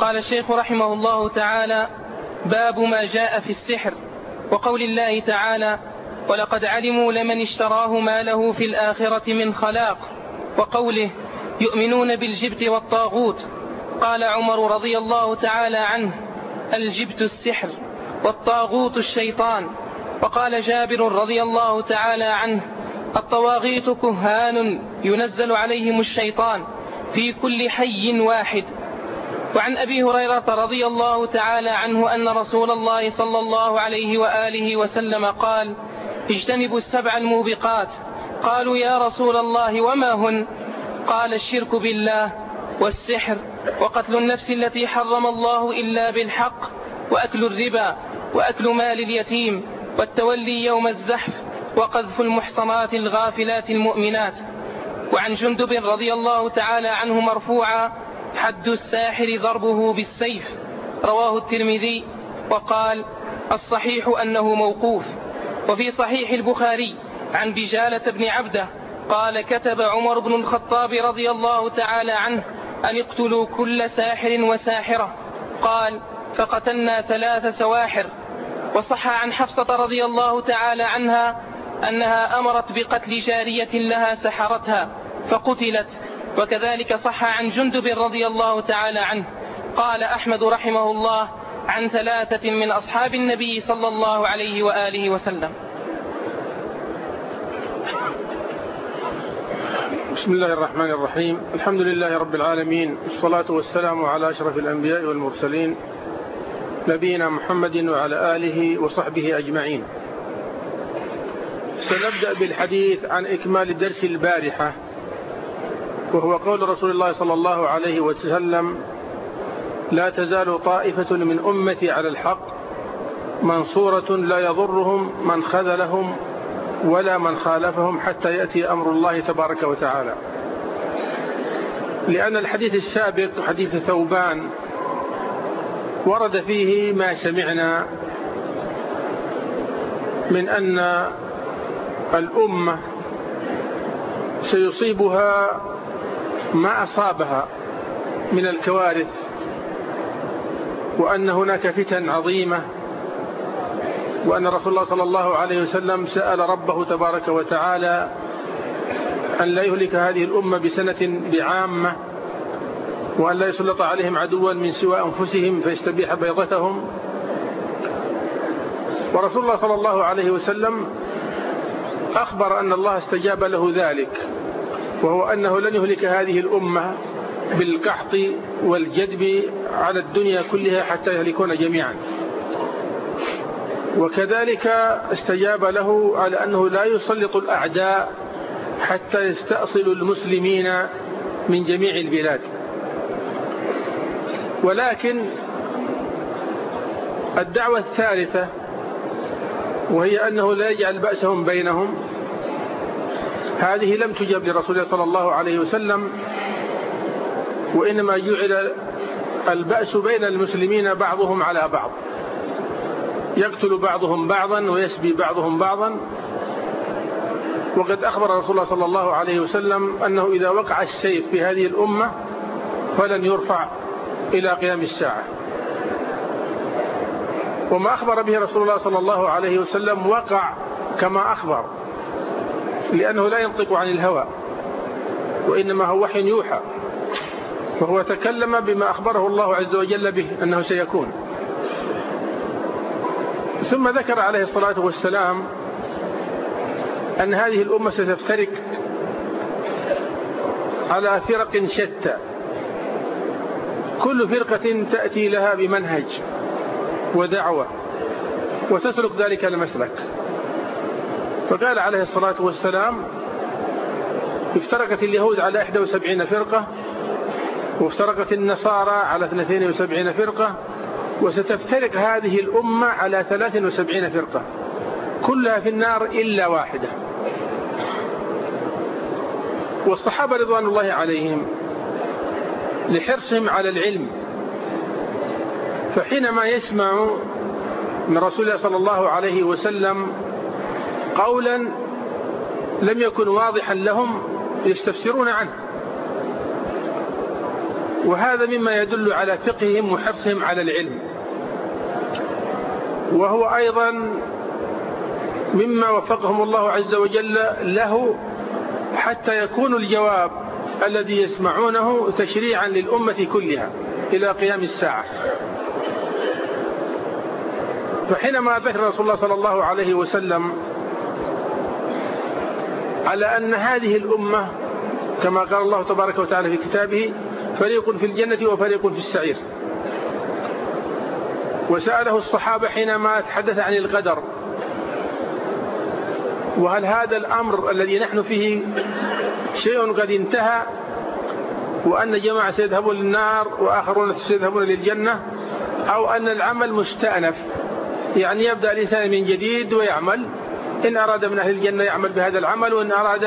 قال الشيخ رحمه الله تعالى باب ما جاء في السحر وقول الله تعالى ولقد علموا لمن اشتراه ما له في الآخرة من خلاق وقوله يؤمنون بالجبت والطاغوت. قال عمر رضي الله تعالى عنه الجبت السحر والطاغوت الشيطان. وقال جابر رضي الله تعالى عنه الطواغيت كهان ينزل عليهم الشيطان في كل حي واحد. وعن أبي هريرة رضي الله تعالى عنه أن رسول الله صلى الله عليه وآله وسلم قال اجتنبوا السبع الموبقات. قالوا يا رسول الله وما هن؟ قال الشرك بالله والسحر وقتل النفس التي حرم الله إلا بالحق وأكل الربا وأكل مال اليتيم والتولي يوم الزحف وقذف المحصنات الغافلات المؤمنات. وعن جندب رضي الله تعالى عنه مرفوعا حد الساحر ضربه بالسيف. رواه الترمذي وقال الصحيح أنه موقوف. وفي صحيح البخاري عن بجالة بن عبدة قال كتب عمر بن الخطاب رضي الله تعالى عنه أن اقتلوا كل ساحر وساحرة. قال فقتلنا ثلاث سواحر. وصح عن حفصة رضي الله تعالى عنها أنها أمرت بقتل جارية لها سحرتها فقتلت وكذلك صح عن جندب رضي الله تعالى عنه. قال أحمد رحمه الله عن ثلاثة من أصحاب النبي صلى الله عليه وآله وسلم. بسم الله الرحمن الرحيم. الحمد لله رب العالمين. والصلاة والسلام على أشرف الأنبياء والمرسلين نبينا محمد وعلى آله وصحبه أجمعين. سنبدأ بالحديث عن إكمال درس البارحة. وهو قول رسول الله صلى الله عليه وسلم لا تزال طائفة من أمتي على الحق منصورة لا يضرهم من خذلهم ولا من خالفهم حتى يأتي أمر الله تبارك وتعالى. لأن الحديث السابق حديث ثوبان ورد فيه ما سمعنا من أن الأمة سيصيبها ما أصابها من الكوارث وأن هناك فتن عظيمة وأن رسول الله صلى الله عليه وسلم سأل ربه تبارك وتعالى أن لا يهلك هذه الأمة بسنة بعامة وأن لا يسلط عليهم عدوا من سوى أنفسهم فيستبيح بيضتهم. ورسول الله صلى الله عليه وسلم أخبر أن الله استجاب له ذلك. وهو أنه لن يهلك هذه الأمة بالقحط والجدب على الدنيا كلها حتى يهلكون جميعا. وكذلك استجاب له على أنه لا يسلط الأعداء حتى يستأصلوا المسلمين من جميع البلاد. ولكن الدعوة الثالثة وهي أنه لا يجعل بأسهم بينهم. هذه لم تجب لرسول الله صلى الله عليه وسلم وإنما جعل البأس بين المسلمين بعضهم على بعض. يقتل بعضهم بعضا ويسبي بعضهم بعضا. وقد أخبر رسول الله صلى الله عليه وسلم أنه إذا وقع السيف في هذه الأمة فلن يرفع إلى قيام الساعة. وما أخبر به رسول الله صلى الله عليه وسلم وقع كما أخبر. لأنه لا ينطق عن الهوى وإنما هو وحي يوحى. وهو تكلم بما أخبره الله عز وجل به أنه سيكون. ثم ذكر عليه الصلاة والسلام أن هذه الأمة ستفترق على فرق شتى. كل فرقة تأتي لها بمنهج ودعوة وتسلك ذلك المسلك. فقال عليه الصلاة والسلام افترقت اليهود على 71 فرقة وافترقت النصارى على 72 فرقة وستفترق هذه الأمة على 73 فرقة كلها في النار إلا واحدة. والصحابة رضوان الله عليهم لحرصهم على العلم فحينما يسمع من رسول الله صلى الله عليه وسلم قولا لم يكن واضحا لهم يستفسرون عنه. وهذا مما يدل على فقههم وحرصهم على العلم. وهو أيضا مما وفقهم الله عز وجل له حتى يكون الجواب الذي يسمعونه تشريعا للأمة كلها إلى قيام الساعة. فحينما ذكر رسول الله صلى الله عليه وسلم على أن هذه الأمة كما قال الله تبارك وتعالى في كتابه فريق في الجنة وفريق في السعير. وسأله الصحابة حينما تحدث عن القدر وهل هذا الأمر الذي نحن فيه شيء قد انتهى وأن جماعة سيذهبون للنار وآخرون سيذهبون للجنة أو أن العمل مستأنف يعني يبدأ الإنسان من جديد ويعمل إن أراد من أهل الجنة يعمل بهذا العمل وإن أراد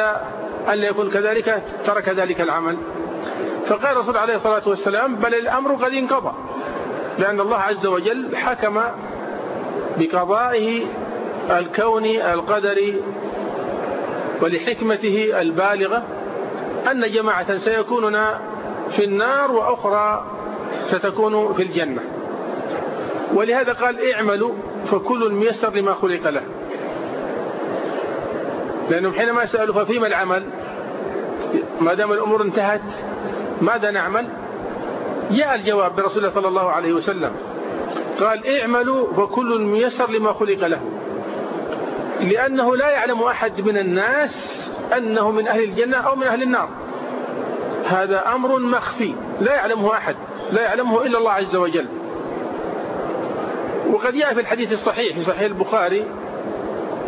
أن لا يكون كذلك ترك ذلك العمل. فقال الرسول عليه الصلاة والسلام بل الأمر قد انقضى لأن الله عز وجل حكم بقضائه الكوني القدري ولحكمته البالغة أن جماعة سيكونون في النار وأخرى ستكون في الجنة. ولهذا قال اعملوا فكل ميسر لما خلق له. لأنهم حينما سألوا ففيما العمل؟ ما دام الأمور انتهت ماذا نعمل؟ جاء الجواب برسول الله صلى الله عليه وسلم. قال اعملوا فكل ميسر لما خلق له. لأنه لا يعلم أحد من الناس أنه من أهل الجنة أو من أهل النار. هذا أمر مخفي. لا يعلمه أحد. لا يعلمه إلا الله عز وجل. وقد جاء في الحديث الصحيح في صحيح البخاري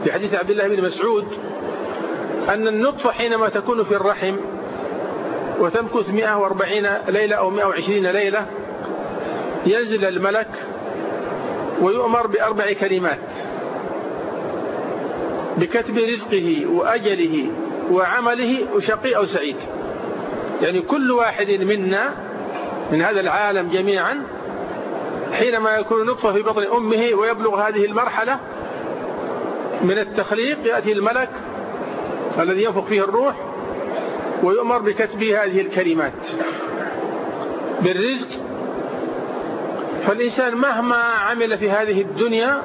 في حديث عبد الله بن مسعود أن النطفة حينما تكون في الرحم وتمكث 140 ليلة أو 120 ليلة ينزل الملك ويؤمر بأربع كلمات بكتب رزقه وأجله وعمله وشقي أو سعيد. يعني كل واحد منا من هذا العالم جميعا حينما يكون نطفة في بطن أمه ويبلغ هذه المرحلة من التخليق يأتي الملك الذي ينفخ فيه الروح ويؤمر بكتب هذه الكلمات. بالرزق. فالإنسان مهما عمل في هذه الدنيا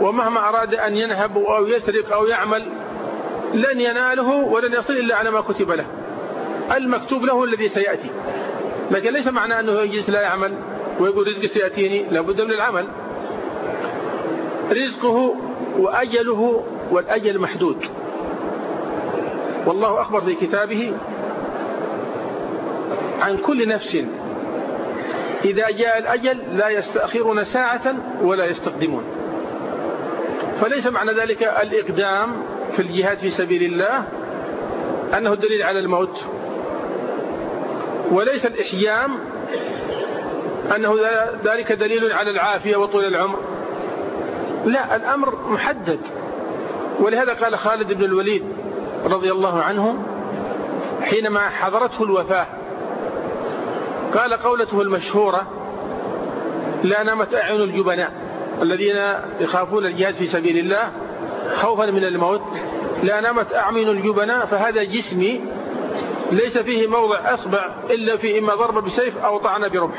ومهما أراد أن ينهب أو يسرق أو يعمل لن يناله ولن يصل إلا على ما كتب له. المكتوب له الذي سيأتي. لكن ليس معنى أنه يجلس لا يعمل ويقول رزقي سيأتيني لابد من العمل. رزقه وأجله والأجل محدود. والله أخبر في كتابه عن كل نفس. إذا جاء الأجل لا يستأخرون ساعة ولا يستقدمون. فليس معنى ذلك الإقدام في الجهاد في سبيل الله أنه الدليل على الموت. وليس الإحيام أنه ذلك دليل على العافية وطول العمر. لا الأمر محدد. ولهذا قال خالد بن الوليد رضي الله عنه حينما حضرته الوفاة. قال قولته المشهورة لا نامت أعين الجبناء الذين يخافون الجهاد في سبيل الله خوفا من الموت. لا نامت أعين الجبناء فهذا جسمي ليس فيه موضع أصبع إلا في إما ضرب بسيف أو طعن برمح.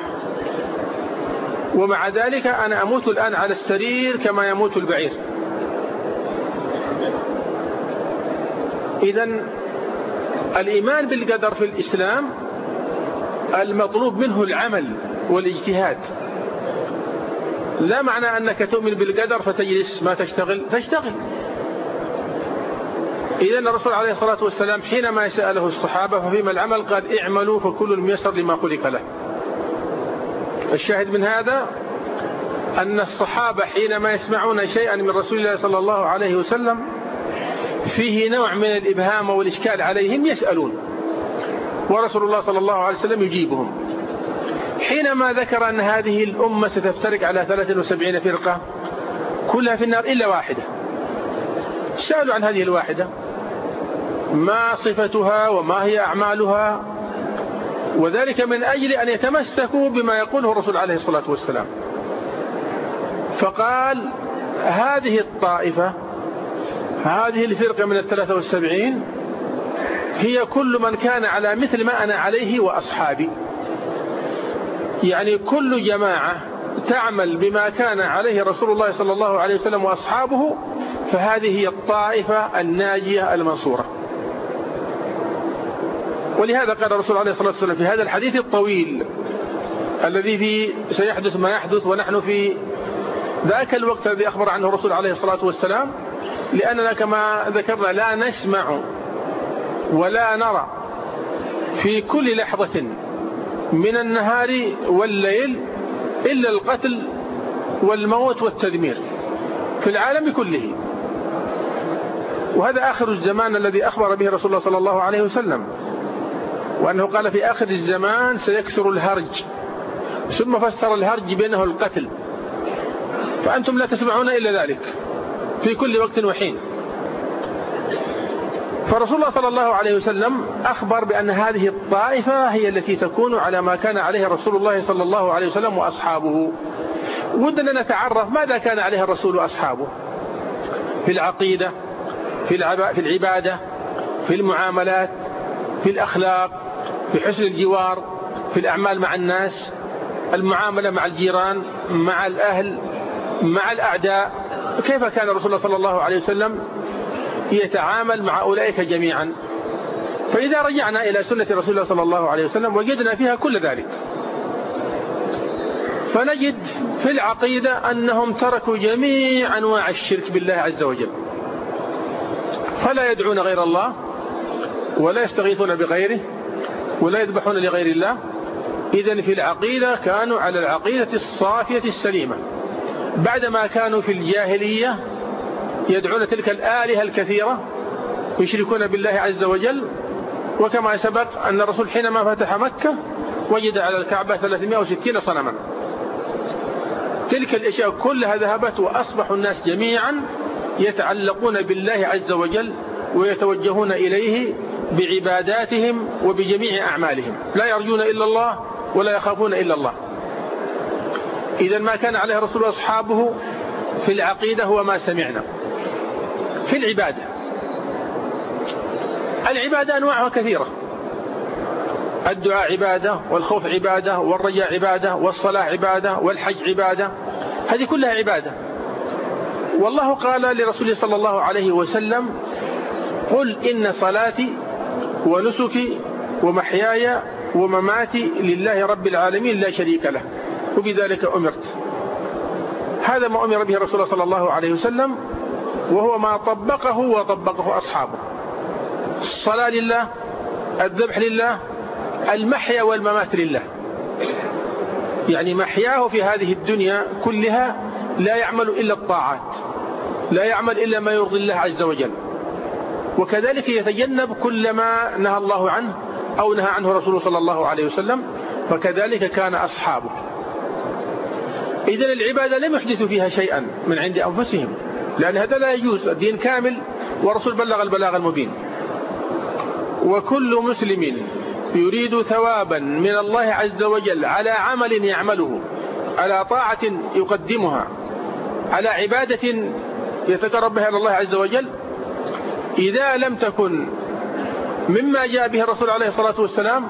ومع ذلك أنا أموت الآن على السرير كما يموت البعير. إذا الإيمان بالقدر في الإسلام المطلوب منه العمل والاجتهاد. لا معنى أنك تؤمن بالقدر فتجلس ما تشتغل تشتغل. إذا الرسول عليه الصلاة والسلام حينما سأله الصحابة ففيما العمل قال اعملوا فكل ميسر لما خلق له. الشاهد من هذا أن الصحابة حينما يسمعون شيئا من رسول الله صلى الله عليه وسلم فيه نوع من الإبهام والإشكال عليهم يسألون. ورسول الله صلى الله عليه وسلم يجيبهم. حينما ذكر أن هذه الأمة ستفترق على 73 فرقة كلها في النار إلا واحدة. سألوا عن هذه الواحدة. ما صفتها وما هي أعمالها؟ وذلك من أجل أن يتمسكوا بما يقوله الرسول عليه الصلاة والسلام. فقال هذه الطائفة هذه الفرقة من الثلاثة والسبعين هي كل من كان على مثل ما أنا عليه وأصحابي. يعني كل جماعة تعمل بما كان عليه رسول الله صلى الله عليه وسلم وأصحابه فهذه هي الطائفة الناجية المنصورة. ولهذا قال الرسول عليه الصلاة والسلام في هذا الحديث الطويل الذي فيه سيحدث ما يحدث ونحن في ذاك الوقت الذي أخبر عنه الرسول عليه الصلاة والسلام لأننا كما ذكرنا لا نسمع ولا نرى في كل لحظة من النهار والليل إلا القتل والموت والتدمير في العالم كله. وهذا آخر الزمان الذي أخبر به رسول الله صلى الله عليه وسلم وأنه قال في آخر الزمان سيكسر الهرج ثم فسر الهرج بينه القتل. فأنتم لا تسمعون إلا ذلك. في كل وقت وحين. فرسول الله صلى الله عليه وسلم أخبر بأن هذه الطائفة هي التي تكون على ما كان عليه رسول الله صلى الله عليه وسلم وأصحابه. ودنا نتعرف ماذا كان عليه الرسول وأصحابه. في العقيدة في العبادة في المعاملات في الأخلاق في حسن الجوار في الأعمال مع الناس المعاملة مع الجيران مع الأهل مع الأعداء. كيف كان رسول الله صلى الله عليه وسلم يتعامل مع أولئك جميعا؟ فإذا رجعنا إلى سنة رسول الله صلى الله عليه وسلم وجدنا فيها كل ذلك. فنجد في العقيدة أنهم تركوا جميع أنواع الشرك بالله عز وجل. فلا يدعون غير الله ولا يستغيثون بغيره ولا يذبحون لغير الله. إذا في العقيدة كانوا على العقيدة الصافية السليمة. بعدما كانوا في الجاهلية يدعون تلك الآلهة الكثيرة ويشركون بالله عز وجل وكما سبق أن الرسول حينما فتح مكة وجد على الكعبة 360 صنما. تلك الأشياء كلها ذهبت وأصبح الناس جميعا يتعلقون بالله عز وجل ويتوجهون إليه بعباداتهم وبجميع أعمالهم. لا يرجون إلا الله ولا يخافون إلا الله. إذا ما كان عليه الرسول وأصحابه في العقيدة هو ما سمعنا. في العبادة. العبادة أنواعها كثيرة. الدعاء عبادة والخوف عبادة والرجاء عبادة والصلاة عبادة والحج عبادة. هذه كلها عبادة. والله قال لرسوله صلى الله عليه وسلم قل إن صلاتي ونسكي ومحياي ومماتي لله رب العالمين لا شريك له. وبذلك أمرت. هذا ما أمر به رسول الله صلى الله عليه وسلم وهو ما طبقه وطبقه أصحابه. الصلاة لله الذبح لله المحيا والممات لله. يعني محياه في هذه الدنيا كلها لا يعمل إلا الطاعات لا يعمل إلا ما يرضي الله عز وجل. وكذلك يتجنب كل ما نهى الله عنه أو نهى عنه رسوله صلى الله عليه وسلم فكذلك كان أصحابه. إذن العبادة لم يحدثوا فيها شيئا من عند أنفسهم لأن هذا لا يجوز الدين كامل ورسول بلغ البلاغ المبين. وكل مسلم يريد ثوابا من الله عز وجل على عمل يعمله على طاعة يقدمها على عبادة يتقرب بها الله عز وجل. إذا لم تكن مما جاء به الرسول عليه الصلاة والسلام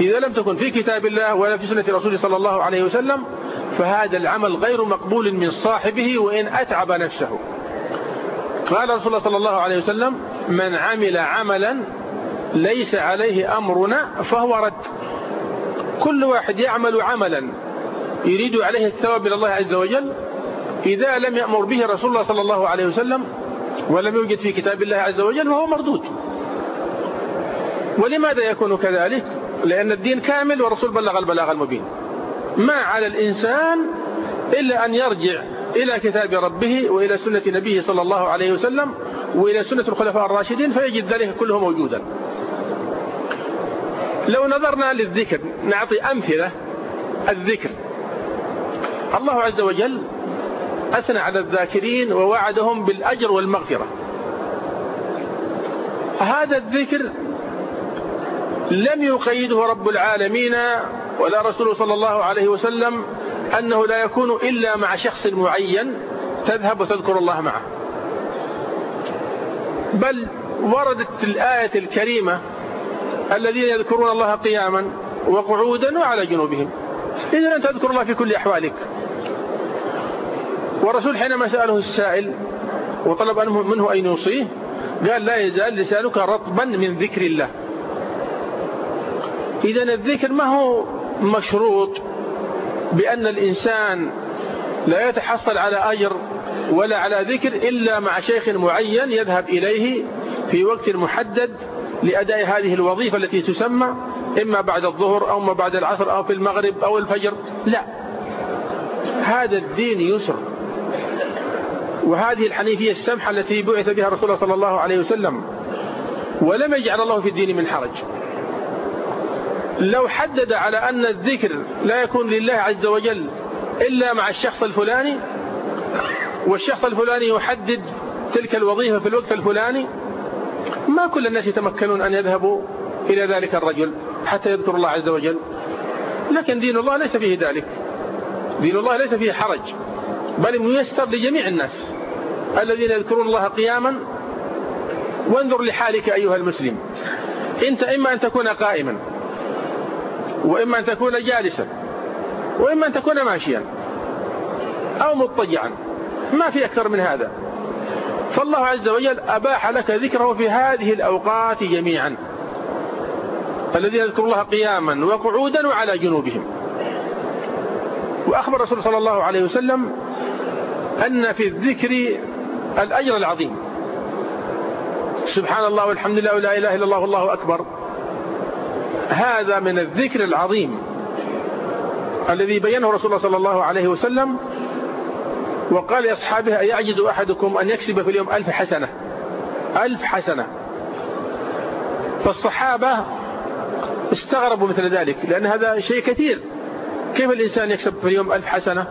إذا لم تكن في كتاب الله ولا في سنة رسوله صلى الله عليه وسلم فهذا العمل غير مقبول من صاحبه وإن أتعب نفسه. قال رسول الله صلى الله عليه وسلم من عمل عملا ليس عليه أمرنا فهو رد. كل واحد يعمل عملا يريد عليه الثواب من الله عز وجل. إذا لم يأمر به رسول الله صلى الله عليه وسلم ولم يوجد في كتاب الله عز وجل فهو مردود. ولماذا يكون كذلك؟ لأن الدين كامل والرسول بلغ البلاغ المبين. ما على الإنسان إلا أن يرجع إلى كتاب ربه وإلى سنة نبيه صلى الله عليه وسلم وإلى سنة الخلفاء الراشدين فيجد ذلك كله موجودا. لو نظرنا للذكر نعطي أمثلة الذكر. الله عز وجل أثنى على الذاكرين ووعدهم بالأجر والمغفرة. هذا الذكر لم يقيده رب العالمين ولا رسول صلى الله عليه وسلم أنه لا يكون إلا مع شخص معين تذهب وتذكر الله معه. بل وردت الآية الكريمة الذين يذكرون الله قياما وقعودا وعلى جنوبهم. إذا أنت تذكر الله في كل أحوالك. والرسول حينما سأله السائل وطلب منه أن يوصيه قال لا يزال لسانك رطبا من ذكر الله. إذا الذكر ما هو مشروط بأن الإنسان لا يتحصل على أجر ولا على ذكر إلا مع شيخ معين يذهب إليه في وقت محدد لأداء هذه الوظيفة التي تسمى إما بعد الظهر أو ما بعد العصر أو في المغرب أو الفجر. لا. هذا الدين يسر. وهذه الحنيفية السمحة التي بعث بها رسول الله صلى الله عليه وسلم ولم يجعل الله في الدين من حرج. لو حدد على أن الذكر لا يكون لله عز وجل إلا مع الشخص الفلاني والشخص الفلاني يحدد تلك الوظيفة في الوقت الفلاني ما كل الناس يتمكنون أن يذهبوا إلى ذلك الرجل حتى يذكر الله عز وجل. لكن دين الله ليس فيه ذلك. دين الله ليس فيه حرج بل ميسر لجميع الناس الذين يذكرون الله قياما. وانظر لحالك أيها المسلم إنت إما أن تكون قائما وإما أن تكون جالسا وإما أن تكون ماشيا أو مضطجعا. ما في أكثر من هذا. فالله عز وجل أباح لك ذكره في هذه الأوقات جميعا. الذين يذكر الله قياما وقعودا وعلى جنوبهم. وأخبر رسول صلى الله عليه وسلم أن في الذكر الأجر العظيم. سبحان الله والحمد لله ولا إله إلا الله والله أكبر. هذا من الذكر العظيم الذي بينه رسول الله صلى الله عليه وسلم وقال لأصحابه أيعجز أحدكم أن يكسب في اليوم ألف حسنة؟ ألف حسنة. فالصحابة استغربوا مثل ذلك لأن هذا شيء كثير. كيف الإنسان يكسب في اليوم ألف حسنة؟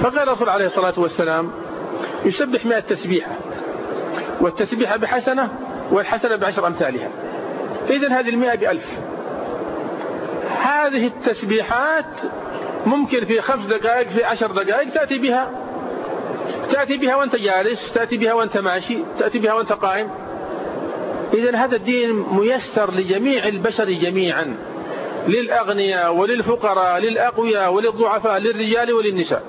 فقال الرسول عليه الصلاة والسلام يسبح مئة تسبيحة والتسبيحة بحسنة والحسنة بعشر أمثالها. إذن هذه المئة بألف. هذه التسبيحات ممكن في خمس دقائق في عشر دقائق تأتي بها. تأتي بها وأنت جالس تأتي بها وأنت ماشي تأتي بها وأنت قائم. إذا هذا الدين ميسر لجميع البشر جميعا للأغنياء وللفقراء للأقوياء وللضعفاء للرجال وللنساء.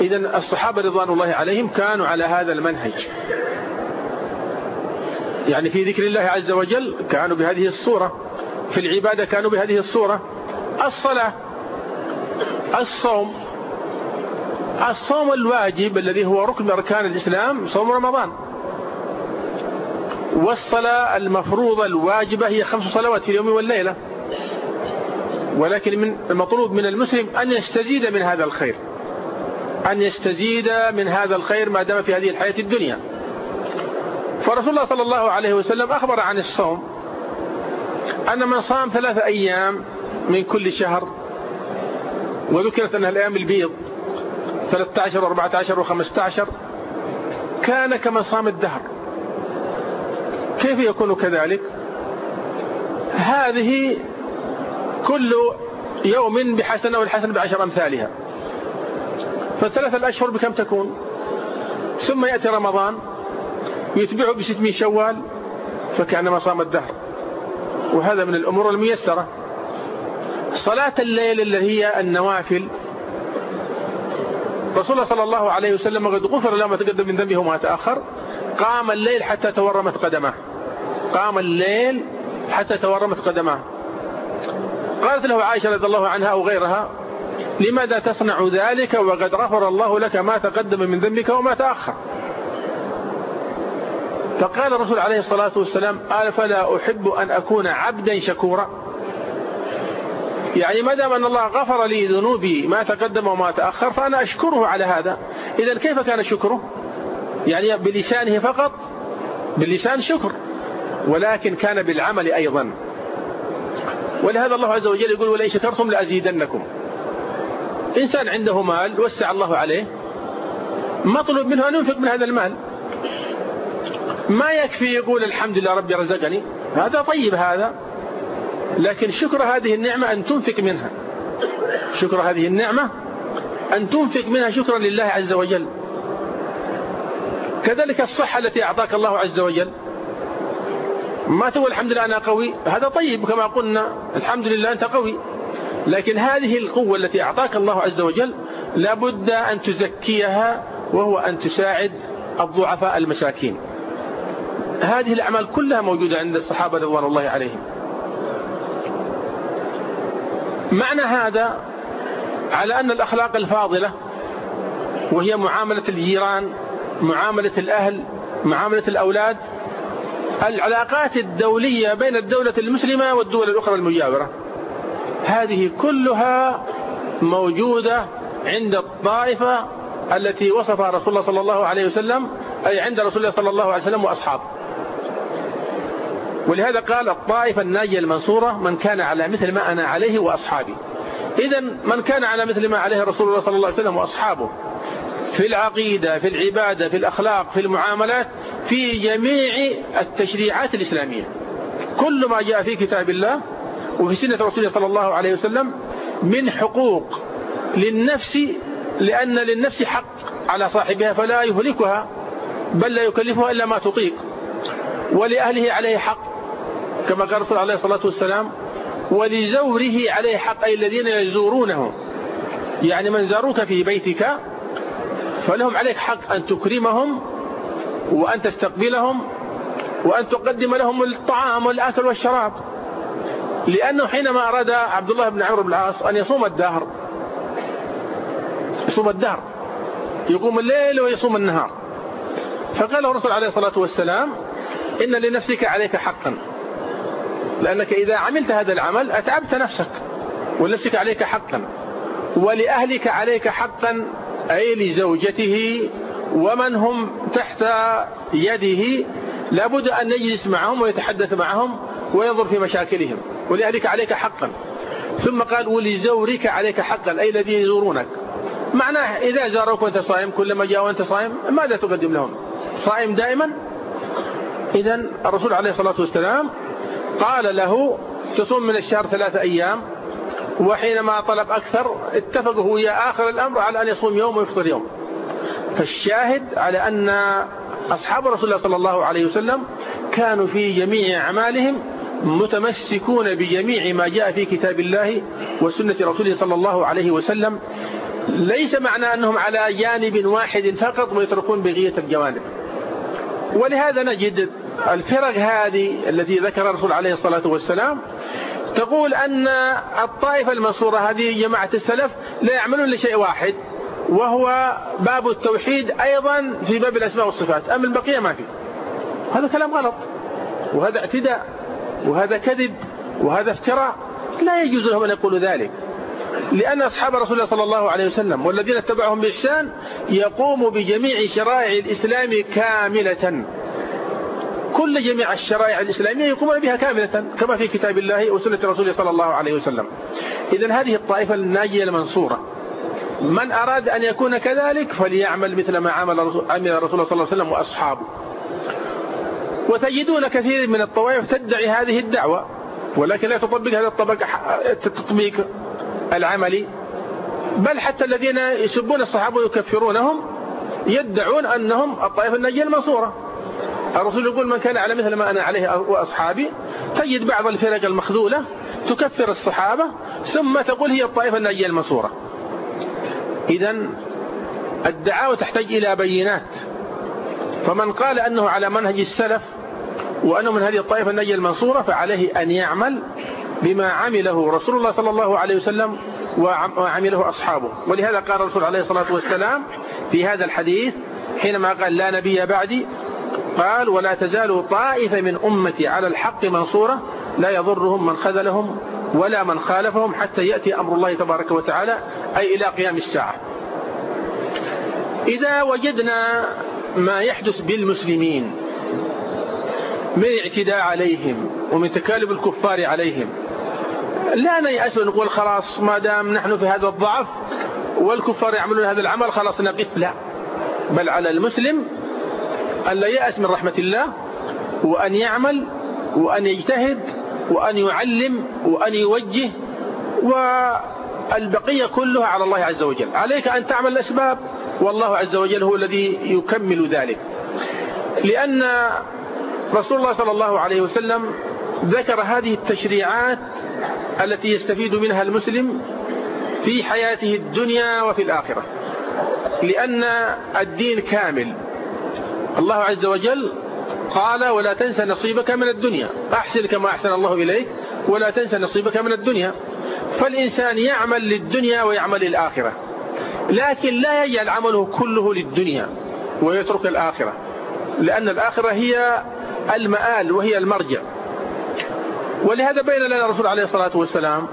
إذا الصحابة رضوان الله عليهم كانوا على هذا المنهج. يعني في ذكر الله عز وجل كانوا بهذه الصورة في العبادة كانوا بهذه الصورة. الصلاة الصوم الصوم الواجب الذي هو ركن أركان الإسلام صوم رمضان. والصلاة المفروضة الواجبة هي خمس صلوات في اليوم والليلة. ولكن من المطلوب من المسلم أن يستزيد من هذا الخير أن يستزيد من هذا الخير ما دام في هذه الحياة الدنيا. فرسول الله صلى الله عليه وسلم أخبر عن الصوم أن من صام ثلاثة أيام من كل شهر وذكرت أنها الأيام البيض 13 و14 و15 كان كمن صام الدهر. كيف يكون كذلك؟ هذه كل يوم بحسنة والحسنة بعشر أمثالها. فالثلاثة الأشهر بكم تكون؟ ثم يأتي رمضان. ويتبعه بستمي شوال فكأنما صام الدهر. وهذا من الأمور الميسرة. صلاة الليل اللي هي النوافل. رسول صلى الله عليه وسلم قد غفر له ما تقدم من ذنبه وما تأخر. قام الليل حتى تورمت قدمه. قام الليل حتى تورمت قدمه. قالت له عائشة رضي الله عنها أو غيرها لماذا تصنع ذلك وقد غفر الله لك ما تقدم من ذنبك وما تأخر؟ فقال الرسول عليه الصلاة والسلام قال فلا أحب أن أكون عبدا شكورا. يعني ما دام أن الله غفر لي ذنوبي ما تقدم وما تأخر فأنا أشكره على هذا. إذا كيف كان شكره؟ يعني بلسانه فقط؟ باللسان شكر ولكن كان بالعمل أيضا. ولهذا الله عز وجل يقول ولئن شكرتم لأزيدنكم. إنسان عنده مال وسع الله عليه مطلوب منه أن ينفق من هذا المال. ما يكفي يقول الحمد لله ربي رزقني. هذا طيب هذا. لكن شكر هذه النعمة أن تنفق منها. شكر هذه النعمة أن تنفق منها شكرا لله عز وجل. كذلك الصحة التي أعطاك الله عز وجل. ما تقول الحمد لله أنا قوي؟ هذا طيب كما قلنا. الحمد لله أنت قوي. لكن هذه القوة التي أعطاك الله عز وجل لابد أن تزكيها وهو أن تساعد الضعفاء المساكين. هذه الأعمال كلها موجودة عند الصحابة رضوان الله عليهم. معنى هذا على أن الأخلاق الفاضلة وهي معاملة الجيران معاملة الأهل معاملة الأولاد العلاقات الدولية بين الدولة المسلمة والدول الأخرى المجاورة. هذه كلها موجودة عند الطائفة التي وصفها رسول الله صلى الله عليه وسلم أي عند رسول الله صلى الله عليه وسلم وأصحابه. ولهذا قال الطائفة الناجية المنصورة من كان على مثل ما أنا عليه وأصحابي. إذا من كان على مثل ما عليه رسول الله صلى الله عليه وسلم وأصحابه. في العقيدة في العبادة في الأخلاق في المعاملات في جميع التشريعات الإسلامية. كل ما جاء في كتاب الله وفي سنة رسول الله صلى الله عليه وسلم من حقوق للنفس لأن للنفس حق على صاحبها فلا يهلكها بل لا يكلفها إلا ما تطيق. ولأهله عليه حق. كما قال رسول عليه الصلاة والسلام ولزوره عليه حق أي الذين يزورونه. يعني من زاروك في بيتك فلهم عليك حق أن تكرمهم وأن تستقبلهم وأن تقدم لهم الطعام والأكل والشراب. لأنه حينما أراد عبد الله بن عمرو بن العاص أن يصوم الدهر يصوم الدهر يقوم الليل ويصوم النهار. فقال الرسول عليه الصلاة والسلام إن لنفسك عليك حقا. لأنك إذا عملت هذا العمل أتعبت نفسك ولنفسك عليك حقا. ولأهلك عليك حقا أي لزوجته ومن هم تحت يده. لابد أن يجلس معهم ويتحدث معهم وينظر في مشاكلهم. ولأهلك عليك حقا. ثم قال ولزورك عليك حقا أي الذين يزورونك. معناه إذا زاروك وأنت صائم كلما جاء وأنت صائم ماذا تقدم لهم؟ صائم دائما؟ إذا الرسول عليه الصلاة والسلام قال له تصوم من الشهر ثلاثة أيام وحينما طلب أكثر اتفقوا ويا آخر الأمر على أن يصوم يوم ويفطر يوم. فالشاهد على أن أصحاب رسول الله صلى الله عليه وسلم كانوا في جميع أعمالهم متمسكون بجميع ما جاء في كتاب الله وسنة رسوله صلى الله عليه وسلم. ليس معنى أنهم على جانب واحد فقط ويتركون بغية الجوانب. ولهذا نجد الفرق هذه التي ذكر الرسول عليه الصلاة والسلام تقول أن الطائفة المنصورة هذه جماعة السلف لا يعملون لشيء واحد وهو باب التوحيد أيضا في باب الأسماء والصفات أما البقية ما في. هذا كلام غلط وهذا اعتداء وهذا كذب وهذا افتراء. لا يجوز لهم أن يقولوا ذلك لأن أصحاب رسول الله صلى الله عليه وسلم والذين اتبعهم بإحسان يقوموا بجميع شرائع الإسلام كاملة. كل جميع الشرائع الإسلامية يقومون بها كاملة كما في كتاب الله وسنة رسوله صلى الله عليه وسلم. إذا هذه الطائفة الناجية المنصورة من أراد أن يكون كذلك فليعمل مثل ما عمل رسول الله صلى الله عليه وسلم وأصحابه. وتجدون كثير من الطوائف تدعي هذه الدعوة ولكن لا تطبق هذا الطبق التطبيق العملي بل حتى الذين يسبون الصحابة ويكفرونهم يدعون أنهم الطائفة الناجية المنصورة. الرسول يقول من كان على مثل ما أنا عليه وأصحابي تجد بعض الفرق المخذولة تكفر الصحابة ثم تقول هي الطائفة الناجية المنصورة. إذا الدعاوى تحتاج إلى بينات. فمن قال أنه على منهج السلف وأنه من هذه الطائفة الناجية المنصورة فعليه أن يعمل بما عمله رسول الله صلى الله عليه وسلم وعمله أصحابه. ولهذا قال الرسول عليه الصلاة والسلام في هذا الحديث حينما قال لا نبي بعدي قال ولا تزال طائفة من أمتي على الحق منصورة لا يضرهم من خذلهم ولا من خالفهم حتى يأتي أمر الله تبارك وتعالى أي إلى قيام الساعة. إذا وجدنا ما يحدث بالمسلمين من اعتداء عليهم ومن تكالب الكفار عليهم لا نيأس ونقول خلاص ما دام نحن في هذا الضعف والكفار يعملون هذا العمل خلاص نقف لا. بل على المسلم أن لا يأس من رحمة الله وأن يعمل وأن يجتهد وأن يعلم وأن يوجه والبقية كلها على الله عز وجل. عليك أن تعمل الأسباب والله عز وجل هو الذي يكمل ذلك. لأن رسول الله صلى الله عليه وسلم ذكر هذه التشريعات التي يستفيد منها المسلم في حياته الدنيا وفي الآخرة. لأن الدين كامل. الله عز وجل قال ولا تنسى نصيبك من الدنيا. أحسن كما أحسن الله إليك ولا تنسى نصيبك من الدنيا. فالإنسان يعمل للدنيا ويعمل للآخرة لكن لا يجعل عمله كله للدنيا ويترك الآخرة لأن الآخرة هي المآل وهي المرجع. ولهذا بين لنا الرسول عليه الصلاة والسلام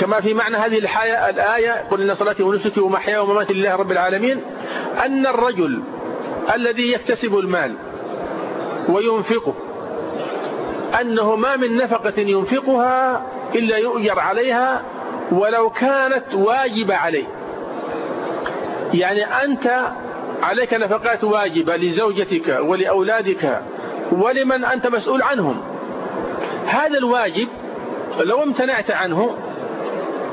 كما في معنى هذه الحياة الآية قل إن صلاتي ونسكي ومحيا ومماتي لله رب العالمين أن الرجل الذي يكتسب المال وينفقه. أنه ما من نفقة ينفقها إلا يؤجر عليها ولو كانت واجبة عليه. يعني أنت عليك نفقات واجبة لزوجتك ولأولادك ولمن أنت مسؤول عنهم. هذا الواجب لو امتنعت عنه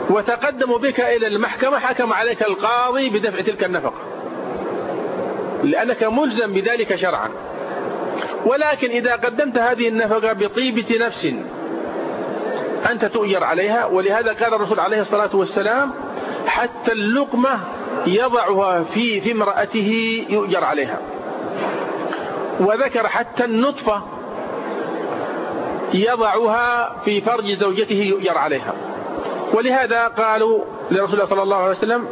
وتقدموا بك إلى المحكمة حكم عليك القاضي بدفع تلك النفقة. لأنك ملزم بذلك شرعا. ولكن إذا قدمت هذه النفقة بطيبة نفس أنت تؤجر عليها ولهذا قال الرسول عليه الصلاة والسلام حتى اللقمة يضعها في في امرأته يؤجر عليها. وذكر حتى النطفة يضعها في فرج زوجته يؤجر عليها. ولهذا قالوا لرسول الله صلى الله عليه وسلم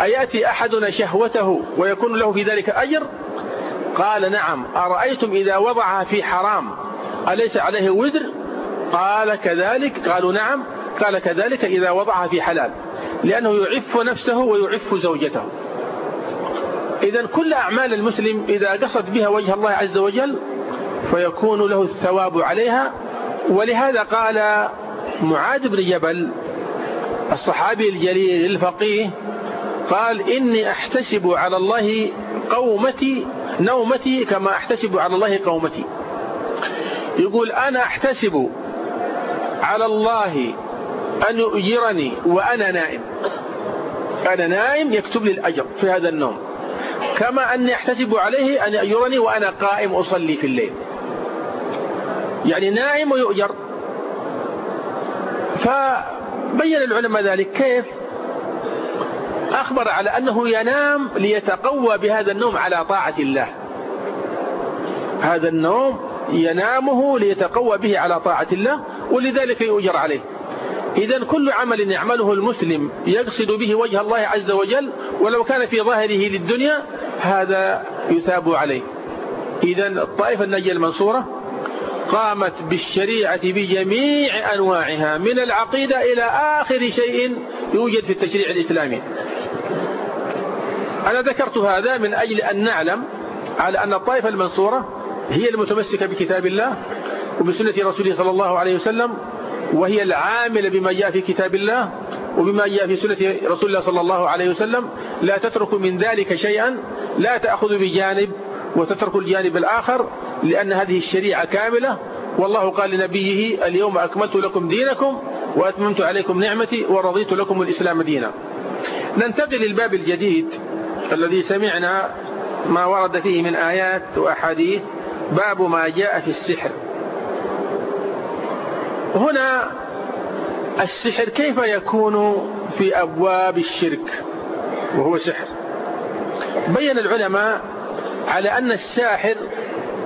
أيأتي أحدنا شهوته ويكون له في ذلك أجر؟ قال نعم. أرأيتم إذا وضعها في حرام أليس عليه وزر؟ قال كذلك. قالوا نعم. قال كذلك إذا وضعها في حلال لأنه يعف نفسه ويعف زوجته. إذا كل أعمال المسلم إذا قصد بها وجه الله عز وجل فيكون له الثواب عليها. ولهذا قال معاذ بن جبل الصحابي الجليل الفقيه قال إني أحتسب على الله قومتي نومتي كما أحتسب على الله قومتي. يقول أنا أحتسب على الله أن يؤجرني وأنا نائم. أنا نائم يكتب لي الأجر في هذا النوم. كما أني أحتسب عليه أن يأجرني وأنا قائم أصلي في الليل. يعني نائم ويؤجر. فبين العلماء ذلك كيف؟ أخبر على أنه ينام ليتقوى بهذا النوم على طاعة الله. هذا النوم ينامه ليتقوى به على طاعة الله ولذلك يؤجر عليه. إذا كل عمل يعمله المسلم يقصد به وجه الله عز وجل ولو كان في ظاهره للدنيا هذا يثاب عليه. إذا الطائفة النجية المنصورة قامت بالشريعة بجميع أنواعها من العقيدة إلى آخر شيء يوجد في التشريع الإسلامي. أنا ذكرت هذا من أجل أن نعلم على أن الطائفة المنصورة هي المتمسكة بكتاب الله وبسنة رسوله صلى الله عليه وسلم وهي العاملة بما جاء في كتاب الله وبما جاء في سنة رسول الله صلى الله عليه وسلم. لا تترك من ذلك شيئا لا تأخذ بجانب وتترك الجانب الآخر. لأن هذه الشريعة كاملة. والله قال لنبيه اليوم أكملت لكم دينكم وأتممت عليكم نعمتي ورضيت لكم الإسلام دينا. ننتقل للباب الجديد الذي سمعنا ما ورد فيه من آيات وأحاديث. باب ما جاء في السحر. هنا السحر كيف يكون في أبواب الشرك؟ وهو سحر. بين العلماء على أن الساحر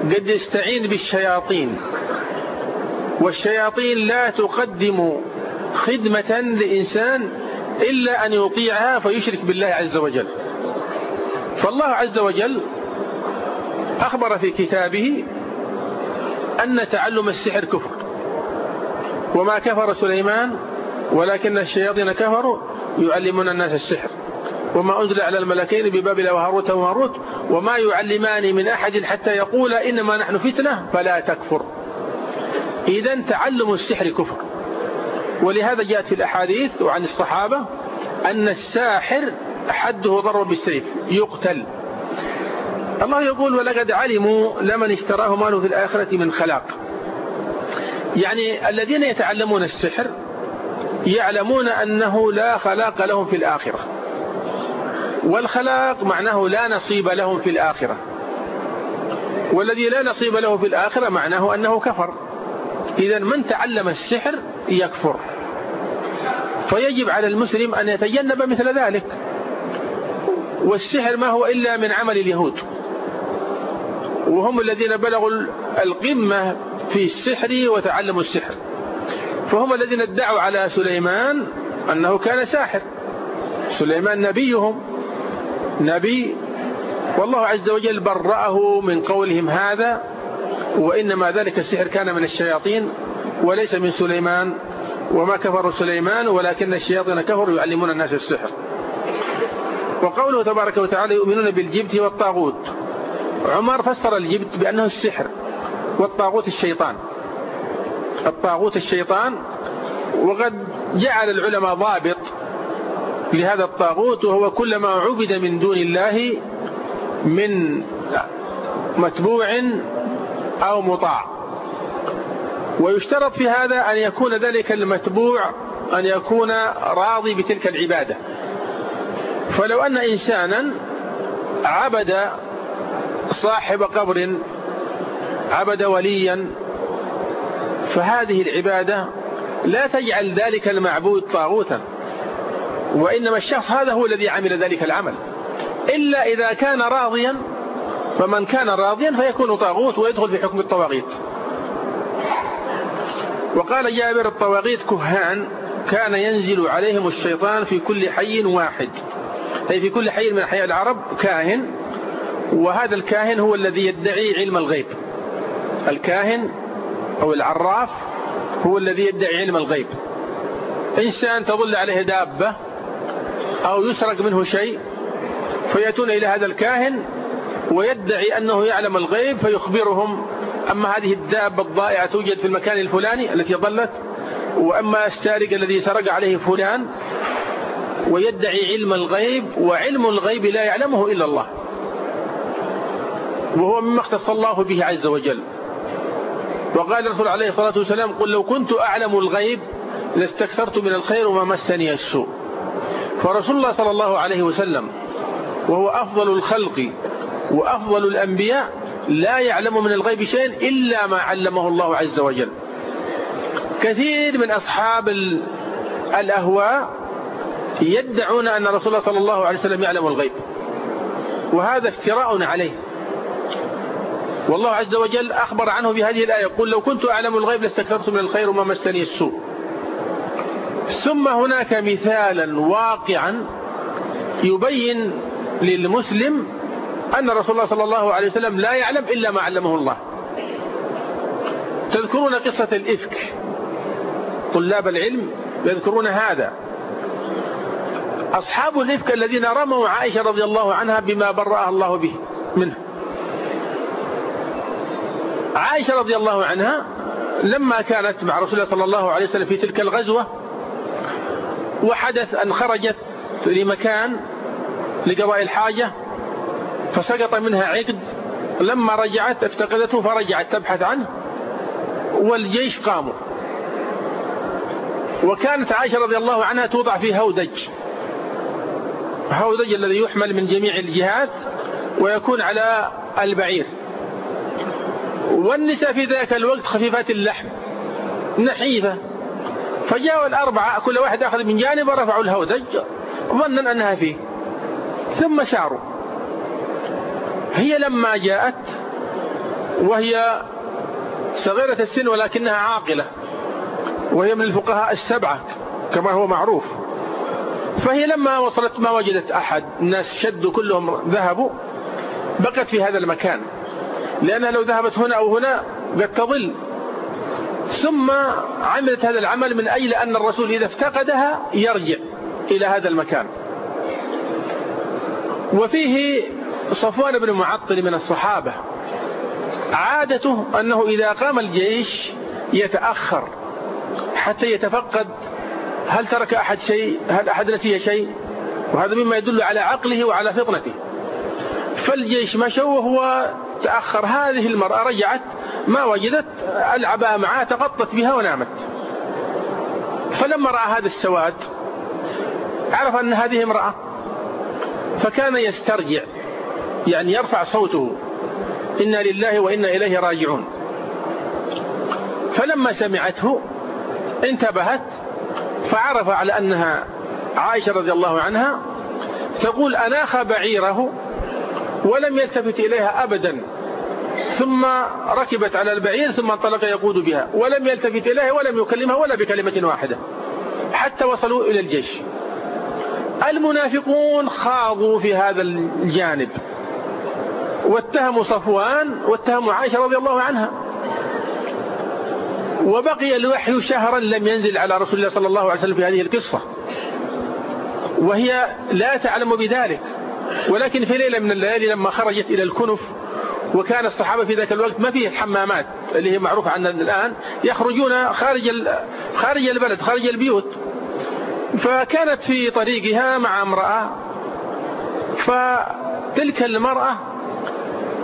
قد يستعين بالشياطين. والشياطين لا تقدم خدمة لإنسان إلا أن يطيعها فيشرك بالله عز وجل. فالله عز وجل أخبر في كتابه أن تعلم السحر كفر. وما كفر سليمان ولكن الشياطين كفروا يعلمون الناس السحر. وما أنزل على الملكين ببابل وهاروت وماروت وما يعلمان من أحد حتى يقول إنما نحن فتنة فلا تكفر. إذا تعلم السحر كفر. ولهذا جاءت في الأحاديث وعن الصحابة أن الساحر حده ضرب بالسيف يقتل. الله يقول ولقد علموا لمن اشتراه ماله في الآخرة من خلاق. يعني الذين يتعلمون السحر يعلمون أنه لا خلاق لهم في الآخرة. والخلاق معناه لا نصيب لهم في الآخرة. والذي لا نصيب له في الآخرة معناه أنه كفر. إذا من تعلم السحر يكفر. فيجب على المسلم أن يتجنب مثل ذلك. والسحر ما هو إلا من عمل اليهود. وهم الذين بلغوا القمة في السحر وتعلموا السحر. فهم الذين ادعوا على سليمان أنه كان ساحر. سليمان نبيهم. نبي والله عز وجل برأه من قولهم هذا وإنما ذلك السحر كان من الشياطين وليس من سليمان وما كفر سليمان ولكن الشياطين كفروا يعلمون الناس السحر. وقوله تبارك وتعالى يؤمنون بالجبت والطاغوت. عمر فسر الجبت بأنه السحر والطاغوت الشيطان. الطاغوت الشيطان وقد جعل العلماء ضابط لهذا الطاغوت وهو كل ما عبد من دون الله من متبوع أو مطاع. ويشترط في هذا أن يكون ذلك المتبوع أن يكون راضي بتلك العبادة. فلو أن إنسانا عبد صاحب قبر عبد وليا فهذه العبادة لا تجعل ذلك المعبود طاغوتا. وإنما الشخص هذا هو الذي عمل ذلك العمل. إلا إذا كان راضيا فمن كان راضيا فيكون طاغوت ويدخل في حكم الطواغيت. وقال جابر الطواغيت كهان كان ينزل عليهم الشيطان في كل حي واحد. أي في كل حي من أحياء العرب كاهن. وهذا الكاهن هو الذي يدعي علم الغيب. الكاهن أو العراف هو الذي يدعي علم الغيب. إنسان تظل عليه دابة أو يسرق منه شيء فيأتون إلى هذا الكاهن ويدعي أنه يعلم الغيب فيخبرهم أما هذه الدابة الضائعة توجد في المكان الفلاني التي ضلت وأما السارق الذي سرق عليه فلان ويدعي علم الغيب وعلم الغيب لا يعلمه إلا الله. وهو مما اختص الله به عز وجل. وقال الرسول عليه الصلاة والسلام قل لو كنت أعلم الغيب لاستكثرت من الخير وما مسني السوء. فرسول الله صلى الله عليه وسلم وهو أفضل الخلق وأفضل الأنبياء لا يعلم من الغيب شيء إلا ما علمه الله عز وجل. كثير من أصحاب الأهواء يدعون أن رسول الله صلى الله عليه وسلم يعلم الغيب وهذا افتراء عليه. والله عز وجل أخبر عنه بهذه الآية قل لو كنت أعلم الغيب لاستكثرت من الخير وما مسني السوء. ثم هناك مثالا واقعا يبين للمسلم أن رسول الله صلى الله عليه وسلم لا يعلم إلا ما علمه الله. تذكرون قصة الإفك؟ طلاب العلم يذكرون هذا. أصحاب الإفك الذين رموا عائشة رضي الله عنها بما برأها الله به منه. عائشة رضي الله عنها لما كانت مع رسول الله صلى الله عليه وسلم في تلك الغزوة وحدث أن خرجت لمكان لقضاء الحاجة فسقط منها عقد لما رجعت افتقدته فرجعت تبحث عنه والجيش قاموا. وكانت عائشة رضي الله عنها توضع في هودج. هودج الذي يحمل من جميع الجهات ويكون على البعير. والنساء في ذاك الوقت خفيفات اللحم نحيفة. فجاءوا الأربعة كل واحد أخذ من جانب ورفعوا الهودج ظنا أنها فيه. ثم ساروا هي لما جاءت وهي صغيرة السن ولكنها عاقلة وهي من الفقهاء السبعة كما هو معروف. فهي لما وصلت ما وجدت أحد الناس شدوا كلهم ذهبوا بقت في هذا المكان. لأنها لو ذهبت هنا أو هنا قد تضل. ثم عملت هذا العمل من أجل أن الرسول إذا افتقدها يرجع إلى هذا المكان. وفيه صفوان بن معطل من الصحابة عادته أنه إذا قام الجيش يتأخر حتى يتفقد هل ترك أحد شيء؟ هل أحد نسي شيء؟ وهذا مما يدل على عقله وعلى فطنته. فالجيش مشى وهو تأخر هذه المرأة رجعت ما وجدت العباء معها تغطت بها ونامت. فلما رأى هذا السواد عرف أن هذه امرأة. فكان يسترجع يعني يرفع صوته إنا لله وإنا إليه راجعون. فلما سمعته انتبهت فعرف على أنها عائشة رضي الله عنها تقول أناخ بعيره ولم يلتفت إليها أبدا. ثم ركبت على البعير ثم انطلق يقود بها. ولم يلتفت إليها ولم يكلمها ولا بكلمة واحدة. حتى وصلوا إلى الجيش. المنافقون خاضوا في هذا الجانب. واتهموا صفوان واتهموا عائشة رضي الله عنها. وبقي الوحي شهرا لم ينزل على رسول الله صلى الله عليه وسلم في هذه القصة. وهي لا تعلم بذلك. ولكن في ليلة من الليالي لما خرجت إلى الكنف وكان الصحابة في ذاك الوقت ما فيه الحمامات اللي هي معروفة عندنا الآن يخرجون خارج خارج البلد خارج البيوت. فكانت في طريقها مع امرأة فتلك المرأة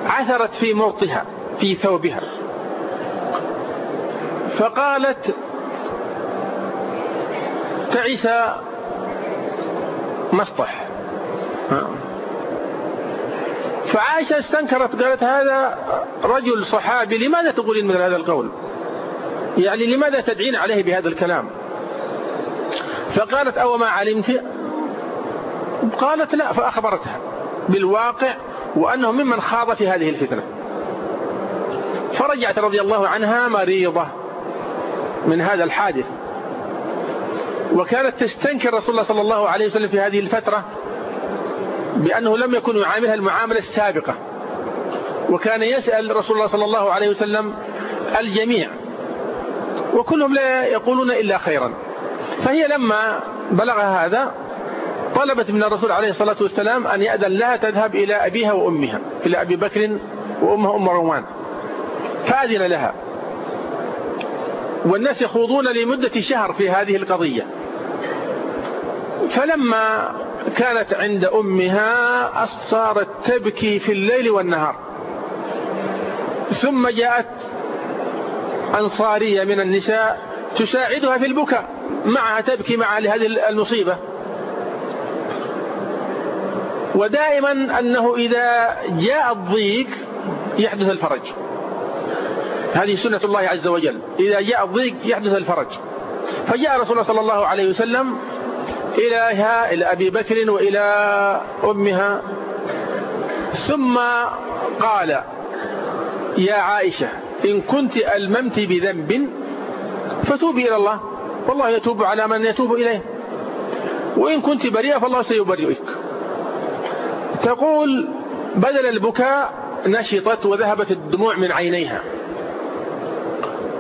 عثرت في مرطها في ثوبها. فقالت تعيس مسطح. فعائشة استنكرت قالت هذا رجل صحابي لماذا تقولين مثل هذا القول؟ يعني لماذا تدعين عليه بهذا الكلام؟ فقالت أو ما علمت؟ قالت لا فأخبرتها بالواقع وأنه ممن خاض في هذه الفتنة. فرجعت رضي الله عنها مريضة من هذا الحادث. وكانت تستنكر رسول الله صلى الله عليه وسلم في هذه الفترة بأنه لم يكن يعاملها المعاملة السابقة. وكان يسأل رسول الله صلى الله عليه وسلم الجميع وكلهم لا يقولون إلا خيرا. فهي لما بلغها هذا طلبت من الرسول عليه الصلاة والسلام أن يأذن لها تذهب إلى أبيها وأمها إلى أبي بكر وأمها أم رومان. فأذن لها. والناس يخوضون لمدة شهر في هذه القضية. فلما كانت عند أمها صارت تبكي في الليل والنهار. ثم جاءت أنصارية من النساء تساعدها في البكاء معها تبكي مع هذه المصيبة. ودائما أنه إذا جاء الضيق يحدث الفرج. هذه سنة الله عز وجل. إذا جاء الضيق يحدث الفرج. فجاء رسول الله صلى الله عليه وسلم إلى أبي بكر وإلى أمها. ثم قال يا عائشة إن كنت ألممت بذنب فتوبي إلى الله. والله يتوب على من يتوب إليه. وإن كنت بريئة فالله سيبرئك. تقول بدل البكاء نشطت وذهبت الدموع من عينيها.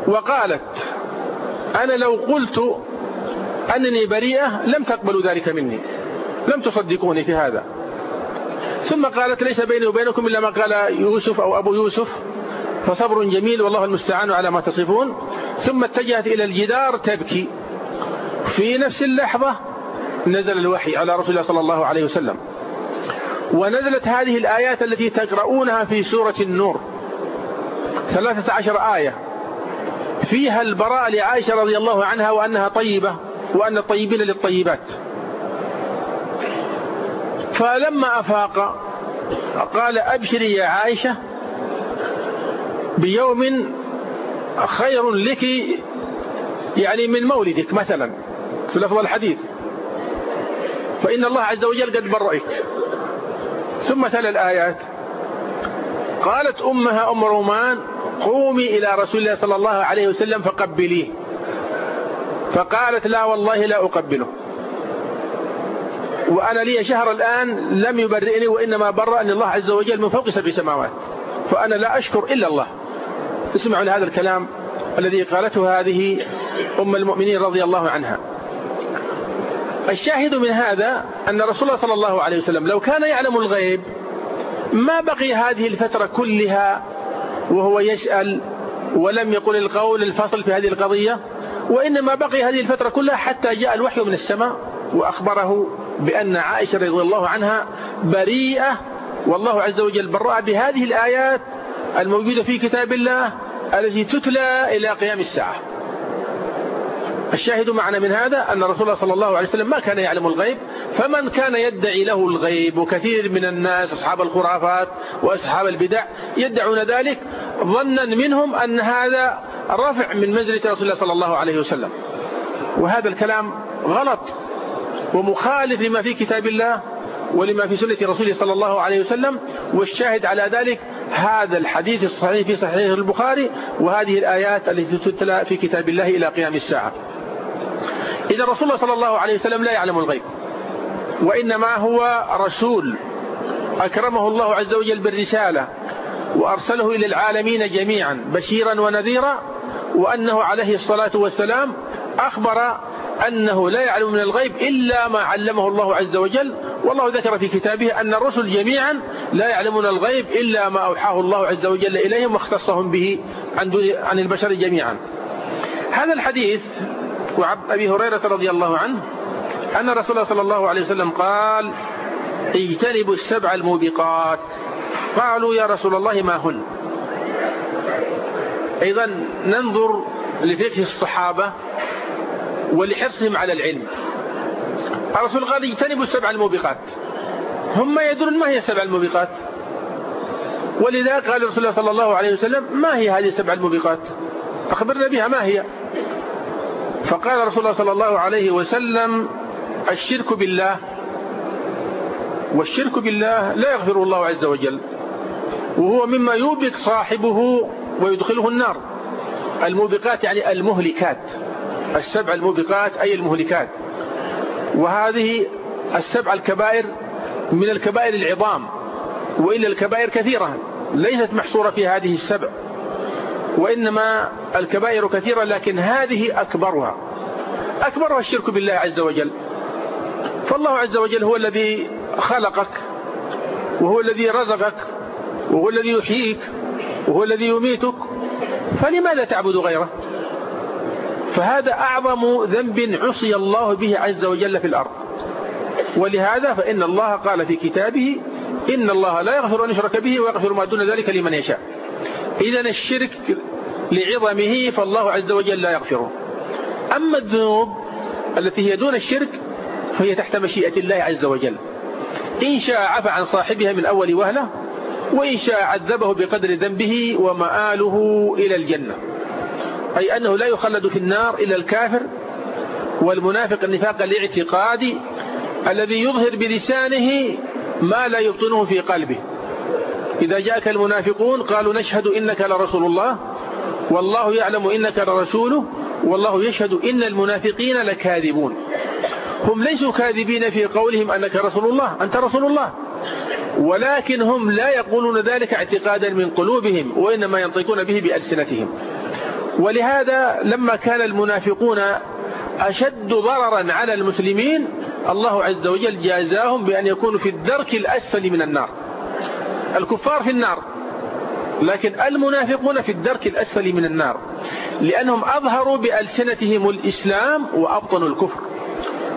وقالت أنا لو قلت أنني بريئة لم تقبلوا ذلك مني. لم تصدقوني في هذا. ثم قالت ليس بيني وبينكم إلا ما قال يوسف أو أبو يوسف. فصبر جميل والله المستعان على ما تصفون. ثم اتجهت إلى الجدار تبكي. في نفس اللحظة نزل الوحي على رسول الله صلى الله عليه وسلم. ونزلت هذه الآيات التي تقرؤونها في سورة النور. ثلاثة عشر آية. فيها البراء لعائشة رضي الله عنها وأنها طيبة. وأن الطيبين للطيبات. فلما أفاق قال أبشري يا عائشة بيوم خير لك يعني من مولدك مثلا في لفظ الحديث. فإن الله عز وجل قد برئك. ثم تلا الآيات. قالت أمها أم رومان قومي إلى رسول الله صلى الله عليه وسلم فقبليه. فقالت لا والله لا أقبله. وأنا لي شهر الآن لم يبرئني وإنما برأني الله عز وجل من فوق سبع سماوات. فأنا لا أشكر إلا الله. اسمعوا لهذا الكلام الذي قالته هذه أم المؤمنين رضي الله عنها. الشاهد من هذا أن رسول الله صلى الله عليه وسلم لو كان يعلم الغيب ما بقي هذه الفترة كلها وهو يسأل ولم يقل القول الفصل في هذه القضية؟ وإنما بقي هذه الفترة كلها حتى جاء الوحي من السماء وأخبره بأن عائشة رضي الله عنها بريئة والله عز وجل برأ بهذه الآيات الموجودة في كتاب الله التي تتلى إلى قيام الساعة. الشاهد معنا من هذا أن رسول الله صلى الله عليه وسلم ما كان يعلم الغيب فمن كان يدعي له الغيب وكثير من الناس أصحاب الخرافات وأصحاب البدع يدعون ذلك ظنا منهم أن هذا رفع من منزلة رسول الله صلى الله عليه وسلم. وهذا الكلام غلط ومخالف لما في كتاب الله ولما في سنة رسوله صلى الله عليه وسلم والشاهد على ذلك هذا الحديث الصحيح في صحيح البخاري وهذه الآيات التي تتلى في كتاب الله إلى قيام الساعة. إذا رسول الله صلى الله عليه وسلم لا يعلم الغيب وإنما هو رسول أكرمه الله عز وجل بالرسالة وأرسله إلى العالمين جميعا بشيرا ونذيرا وأنه عليه الصلاة والسلام أخبر أنه لا يعلم من الغيب إلا ما علمه الله عز وجل. والله ذكر في كتابه أن الرسل جميعا لا يعلمون الغيب إلا ما أوحاه الله عز وجل إليهم واختصهم به عن البشر جميعا. هذا الحديث وعن أبي هريرة رضي الله عنه أن رسول الله صلى الله عليه وسلم قال اجتنبوا السبع الموبقات. قالوا يا رسول الله ما هن؟ أيضا ننظر لفقه الصحابة ولحرصهم على العلم. الرسول قال اجتنبوا السبع الموبقات. هم يدرون ما هي السبع الموبقات. ولذا قال رسول الله صلى الله عليه وسلم ما هي هذه السبع الموبقات؟ أخبرنا بها ما هي؟ فقال رسول الله صلى الله عليه وسلم الشرك بالله. والشرك بالله لا يغفره الله عز وجل. وهو مما يوبق صاحبه ويدخله النار. الموبقات يعني المهلكات. السبع الموبقات أي المهلكات. وهذه السبع الكبائر من الكبائر العظام وإلا الكبائر كثيرة ليست محصورة في هذه السبع. وإنما الكبائر كثيرة لكن هذه أكبرها. أكبرها الشرك بالله عز وجل. فالله عز وجل هو الذي خلقك وهو الذي رزقك وهو الذي يحييك. وهو الذي يميتك فلماذا تعبد غيره؟ فهذا أعظم ذنب عصي الله به عز وجل في الأرض. ولهذا فإن الله قال في كتابه إن الله لا يغفر أن يشرك به ويغفر ما دون ذلك لمن يشاء. إذا الشرك لعظمه فالله عز وجل لا يغفره. أما الذنوب التي هي دون الشرك فهي تحت مشيئة الله عز وجل. إن شاء عفى عن صاحبها من أول وهلة وإن شاء عذبه بقدر ذنبه ومآله إلى الجنة. أي أنه لا يخلد في النار إلا الكافر والمنافق النفاق الاعتقادي الذي يظهر بلسانه ما لا يبطنه في قلبه. إذا جاءك المنافقون قالوا نشهد إنك لرسول الله والله يعلم إنك لرسوله والله يشهد إن المنافقين لكاذبون. هم ليسوا كاذبين في قولهم أنك رسول الله أنت رسول الله. ولكن هم لا يقولون ذلك اعتقادا من قلوبهم وإنما ينطقون به بألسنتهم. ولهذا لما كان المنافقون أشد ضررا على المسلمين الله عز وجل جازاهم بأن يكونوا في الدرك الأسفل من النار. الكفار في النار لكن المنافقون في الدرك الأسفل من النار لأنهم أظهروا بألسنتهم الإسلام وأبطنوا الكفر.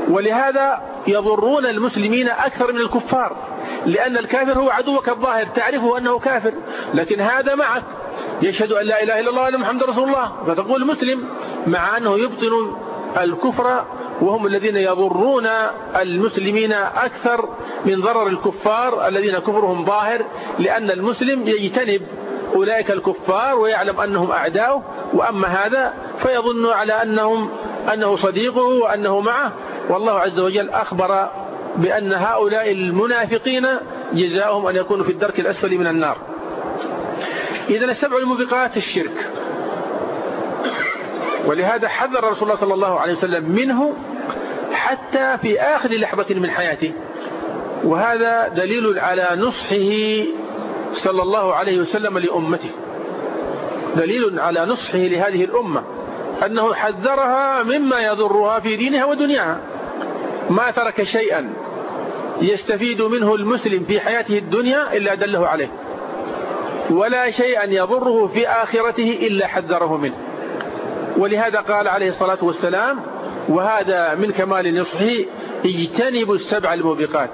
ولهذا يضرون المسلمين أكثر من الكفار. لأن الكافر هو عدوك الظاهر تعرفه أنه كافر. لكن هذا معك. يشهد أن لا إله إلا الله وأن محمد رسول الله. فتقول مسلم مع أنه يبطن الكفر وهم الذين يضرون المسلمين أكثر من ضرر الكفار الذين كفرهم ظاهر لأن المسلم يجتنب أولئك الكفار ويعلم أنهم أعداؤه وأما هذا فيظن على أنهم أنه صديقه وأنه معه. والله عز وجل أخبر بأن هؤلاء المنافقين جزاؤهم أن يكونوا في الدرك الأسفل من النار. إذا السبع الموبقات الشرك. ولهذا حذر رسول الله صلى الله عليه وسلم منه حتى في آخر لحظة من حياته. وهذا دليل على نصحه صلى الله عليه وسلم لأمته. دليل على نصحه لهذه الأمة. أنه حذرها مما يضرها في دينها ودنياها. ما ترك شيئا يستفيد منه المسلم في حياته الدنيا إلا دله عليه ولا شيئا يضره في آخرته إلا حذره منه. ولهذا قال عليه الصلاة والسلام وهذا من كمال نصحه اجتنبوا السبع الموبقات.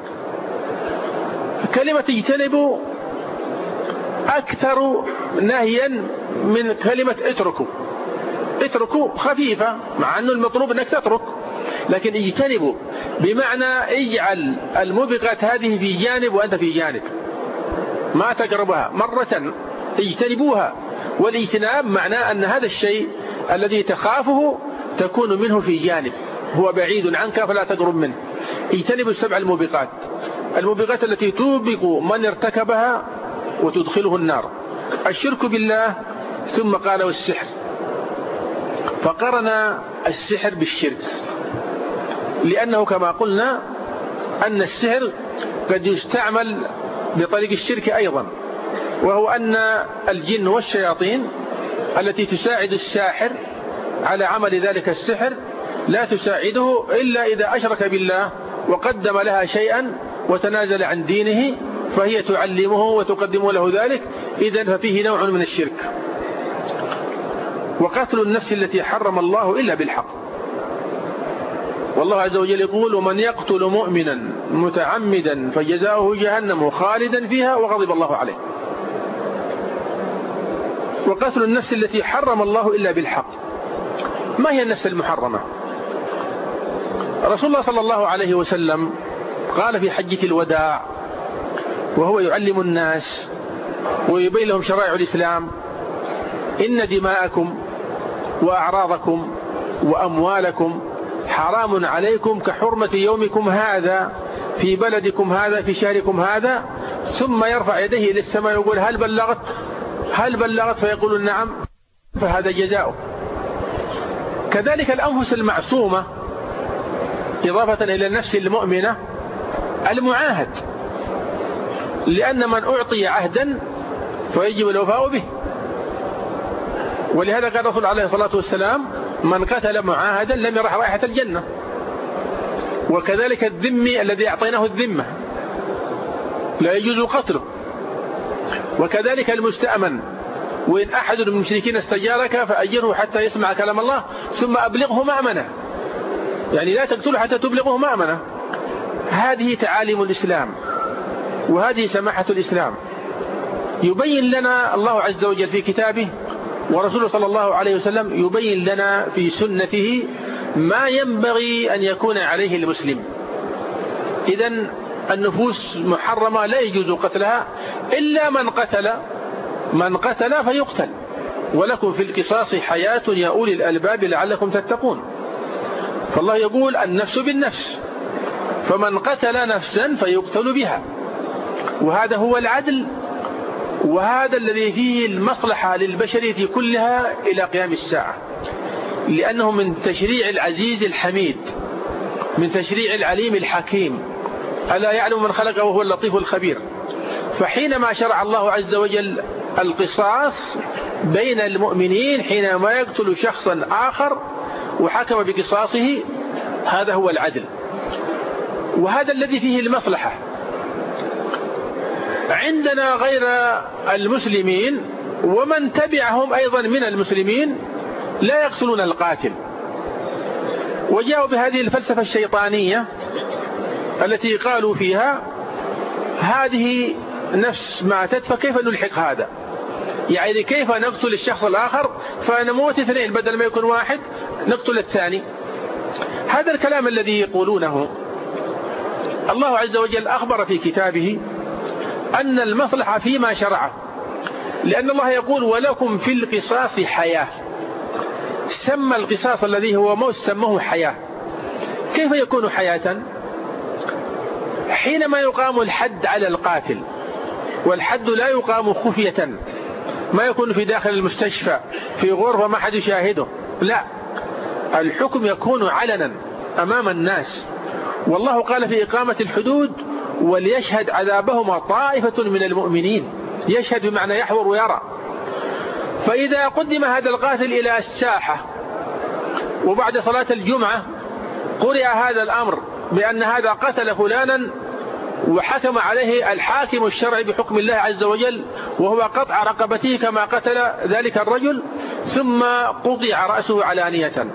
كلمة اجتنبوا أكثر نهيا من كلمة اتركوا. اتركوا خفيفة مع أنه المطلوب أنك تترك. لكن اجتنبوا. بمعنى اجعل الموبقات هذه في جانب وأنت في جانب. ما تقربها. مرة اجتنبوها. والاجتناب معناه أن هذا الشيء الذي تخافه تكون منه في جانب. هو بعيد عنك فلا تقرب منه. اجتنبوا السبع الموبقات الموبقات التي توبق من ارتكبها وتدخله النار. الشرك بالله ثم قال والسحر. فقرن السحر بالشرك. لأنه كما قلنا أن السحر قد يستعمل بطريق الشرك أيضا وهو أن الجن والشياطين التي تساعد الساحر على عمل ذلك السحر لا تساعده إلا إذا أشرك بالله وقدم لها شيئا وتنازل عن دينه فهي تعلمه وتقدم له ذلك إذا ففيه نوع من الشرك. وقتل النفس التي حرم الله إلا بالحق. والله عز وجل يقول ومن يقتل مؤمنا متعمدا فجزاؤه جهنم خالدا فيها وغضب الله عليه. وقتل النفس التي حرم الله إلا بالحق. ما هي النفس المحرمة؟ رسول الله صلى الله عليه وسلم قال في حجة الوداع وهو يعلم الناس ويبين لهم شرائع الإسلام إن دماءكم وأعراضكم وأموالكم حرام عليكم كحرمة يومكم هذا في بلدكم هذا في شهركم هذا ثم يرفع يديه إلى السماء ويقول هل بلغت؟ هل بلغت؟ فيقول نعم فهذا جزاؤه. كذلك الأنفس المعصومة إضافة إلى النفس المؤمنة المعاهد. لأن من أعطي عهدا فيجب الوفاء به. ولهذا قال الرسول عليه الصلاة والسلام من قتل معاهدا لم يرح رائحة الجنة. وكذلك الذمي الذي أعطيناه الذمة. لا يجوز قتله. وكذلك المستأمن. وإن أحد من المشركين استجارك فأجره حتى يسمع كلام الله ثم أبلغه مأمنة. يعني لا تقتله حتى تبلغه مأمنة. هذه تعاليم الإسلام. وهذه سماحة الإسلام. يبين لنا الله عز وجل في كتابه ورسوله صلى الله عليه وسلم يبين لنا في سنته ما ينبغي أن يكون عليه المسلم. إذا النفوس محرمة لا يجوز قتلها إلا من قتل من قتل فيقتل. ولكم في القصاص حياة يا أولي الألباب لعلكم تتقون. فالله يقول النفس بالنفس فمن قتل نفسا فيقتل بها. وهذا هو العدل وهذا الذي فيه المصلحة للبشرية كلها إلى قيام الساعة. لأنه من تشريع العزيز الحميد من تشريع العليم الحكيم. ألا يعلم من خلق وهو اللطيف الخبير. فحينما شرع الله عز وجل القصاص بين المؤمنين حينما يقتل شخصا آخر وحكم بقصاصه هذا هو العدل. وهذا الذي فيه المصلحة. عندنا غير المسلمين ومن تبعهم أيضا من المسلمين لا يقتلون القاتل. وجاءوا بهذه الفلسفة الشيطانية التي قالوا فيها هذه نفس ماتت فكيف نلحق هذا؟ يعني كيف نقتل الشخص الآخر فنموت اثنين بدل ما يكون واحد نقتل الثاني. هذا الكلام الذي يقولونه الله عز وجل أخبر في كتابه أن المصلحة فيما شرعه. لأن الله يقول ولكم في القصاص حياة. سمى القصاص الذي هو موت سمه حياة. كيف يكون حياة؟ حينما يقام الحد على القاتل والحد لا يقام خفية ما يكون في داخل المستشفى في غرفة ما حد يشاهده لا. الحكم يكون علنا أمام الناس. والله قال في إقامة الحدود وليشهد عذابهما طائفة من المؤمنين. يشهد بمعنى يحضر ويرى. فإذا قدم هذا القاتل إلى الساحة وبعد صلاة الجمعة قرئ هذا الأمر بأن هذا قتل فلانا وحكم عليه الحاكم الشرعي بحكم الله عز وجل وهو قطع رقبته كما قتل ذلك الرجل ثم قطع رأسه علانية.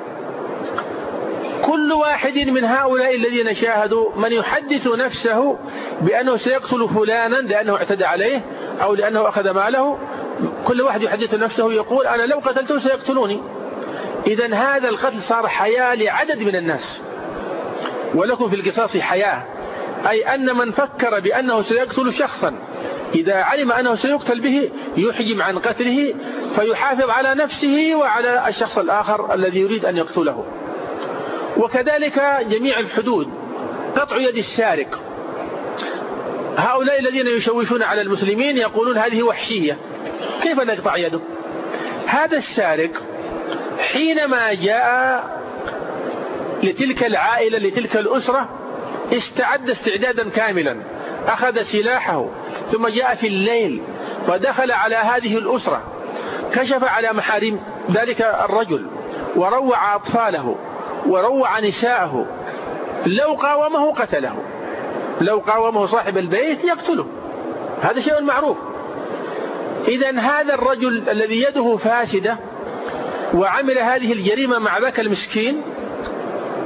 كل واحد من هؤلاء الذين شاهدوا من يحدث نفسه بأنه سيقتل فلانا لأنه اعتدى عليه أو لأنه أخذ ماله. كل واحد يحدث نفسه يقول أنا لو قتلته سيقتلوني. إذا هذا القتل صار حياة لعدد من الناس. ولكم في القصاص حياة. أي أن من فكر بأنه سيقتل شخصا إذا علم أنه سيقتل به يحجم عن قتله فيحافظ على نفسه وعلى الشخص الآخر الذي يريد أن يقتله. وكذلك جميع الحدود قطع يد السارق هؤلاء الذين يشوشون على المسلمين يقولون هذه وحشية. كيف نقطع يده؟ هذا السارق حينما جاء لتلك العائلة لتلك الأسرة استعد استعدادا كاملا. أخذ سلاحه ثم جاء في الليل ودخل على هذه الأسرة. كشف على محارم ذلك الرجل وروع أطفاله. وروع نساءه لو قاومه قتله. لو قاومه صاحب البيت يقتله. هذا شيء معروف. إذا هذا الرجل الذي يده فاسدة وعمل هذه الجريمة مع ذاك المسكين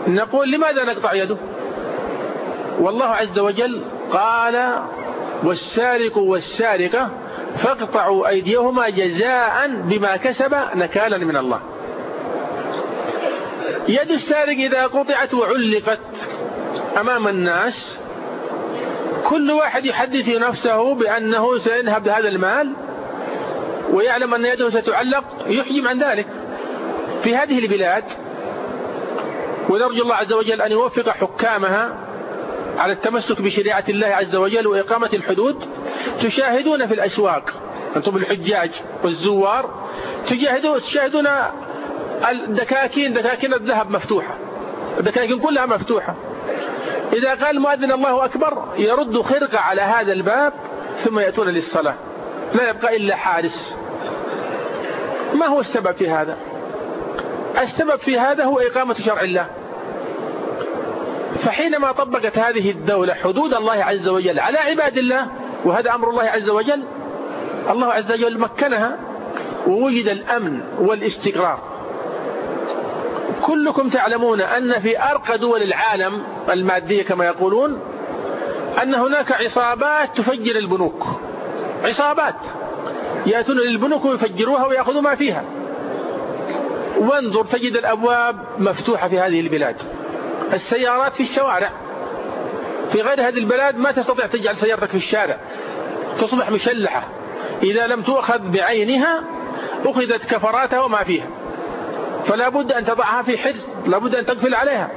نقول لماذا نقطع يده؟ والله عز وجل قال والسارق والسارقة فاقطعوا أيديهما جزاء بما كسب نكالا من الله. يد السارق إذا قطعت وعلقت أمام الناس كل واحد يحدث نفسه بأنه سينهب هذا المال ويعلم أن يده ستعلق يحجم عن ذلك. في هذه البلاد ونرجو الله عز وجل أن يوفق حكامها على التمسك بشريعة الله عز وجل وإقامة الحدود. تشاهدون في الأسواق أنتم الحجاج والزوار تشاهدون الدكاكين دكاكين الذهب مفتوحة. الدكاكين كلها مفتوحة. إذا قال مؤذن الله أكبر يرد خرقة على هذا الباب ثم يأتون للصلاة. لا يبقى إلا حارس. ما هو السبب في هذا؟ السبب في هذا هو إقامة شرع الله. فحينما طبقت هذه الدولة حدود الله عز وجل على عباد الله وهذا أمر الله عز وجل الله عز وجل مكنها ووجد الأمن والاستقرار. كلكم تعلمون أن في أرقى دول العالم المادية كما يقولون أن هناك عصابات تفجر البنوك. عصابات. يأتون للبنوك ويفجروها ويأخذوا ما فيها. وانظر تجد الأبواب مفتوحة في هذه البلاد. السيارات في الشوارع. في غير هذه البلاد ما تستطيع تجعل سيارتك في الشارع. تصبح مشلحة. إذا لم تؤخذ بعينها أخذت كفراتها وما فيها. فلا بد أن تضعها في حرز لا بد أن تقفل عليها.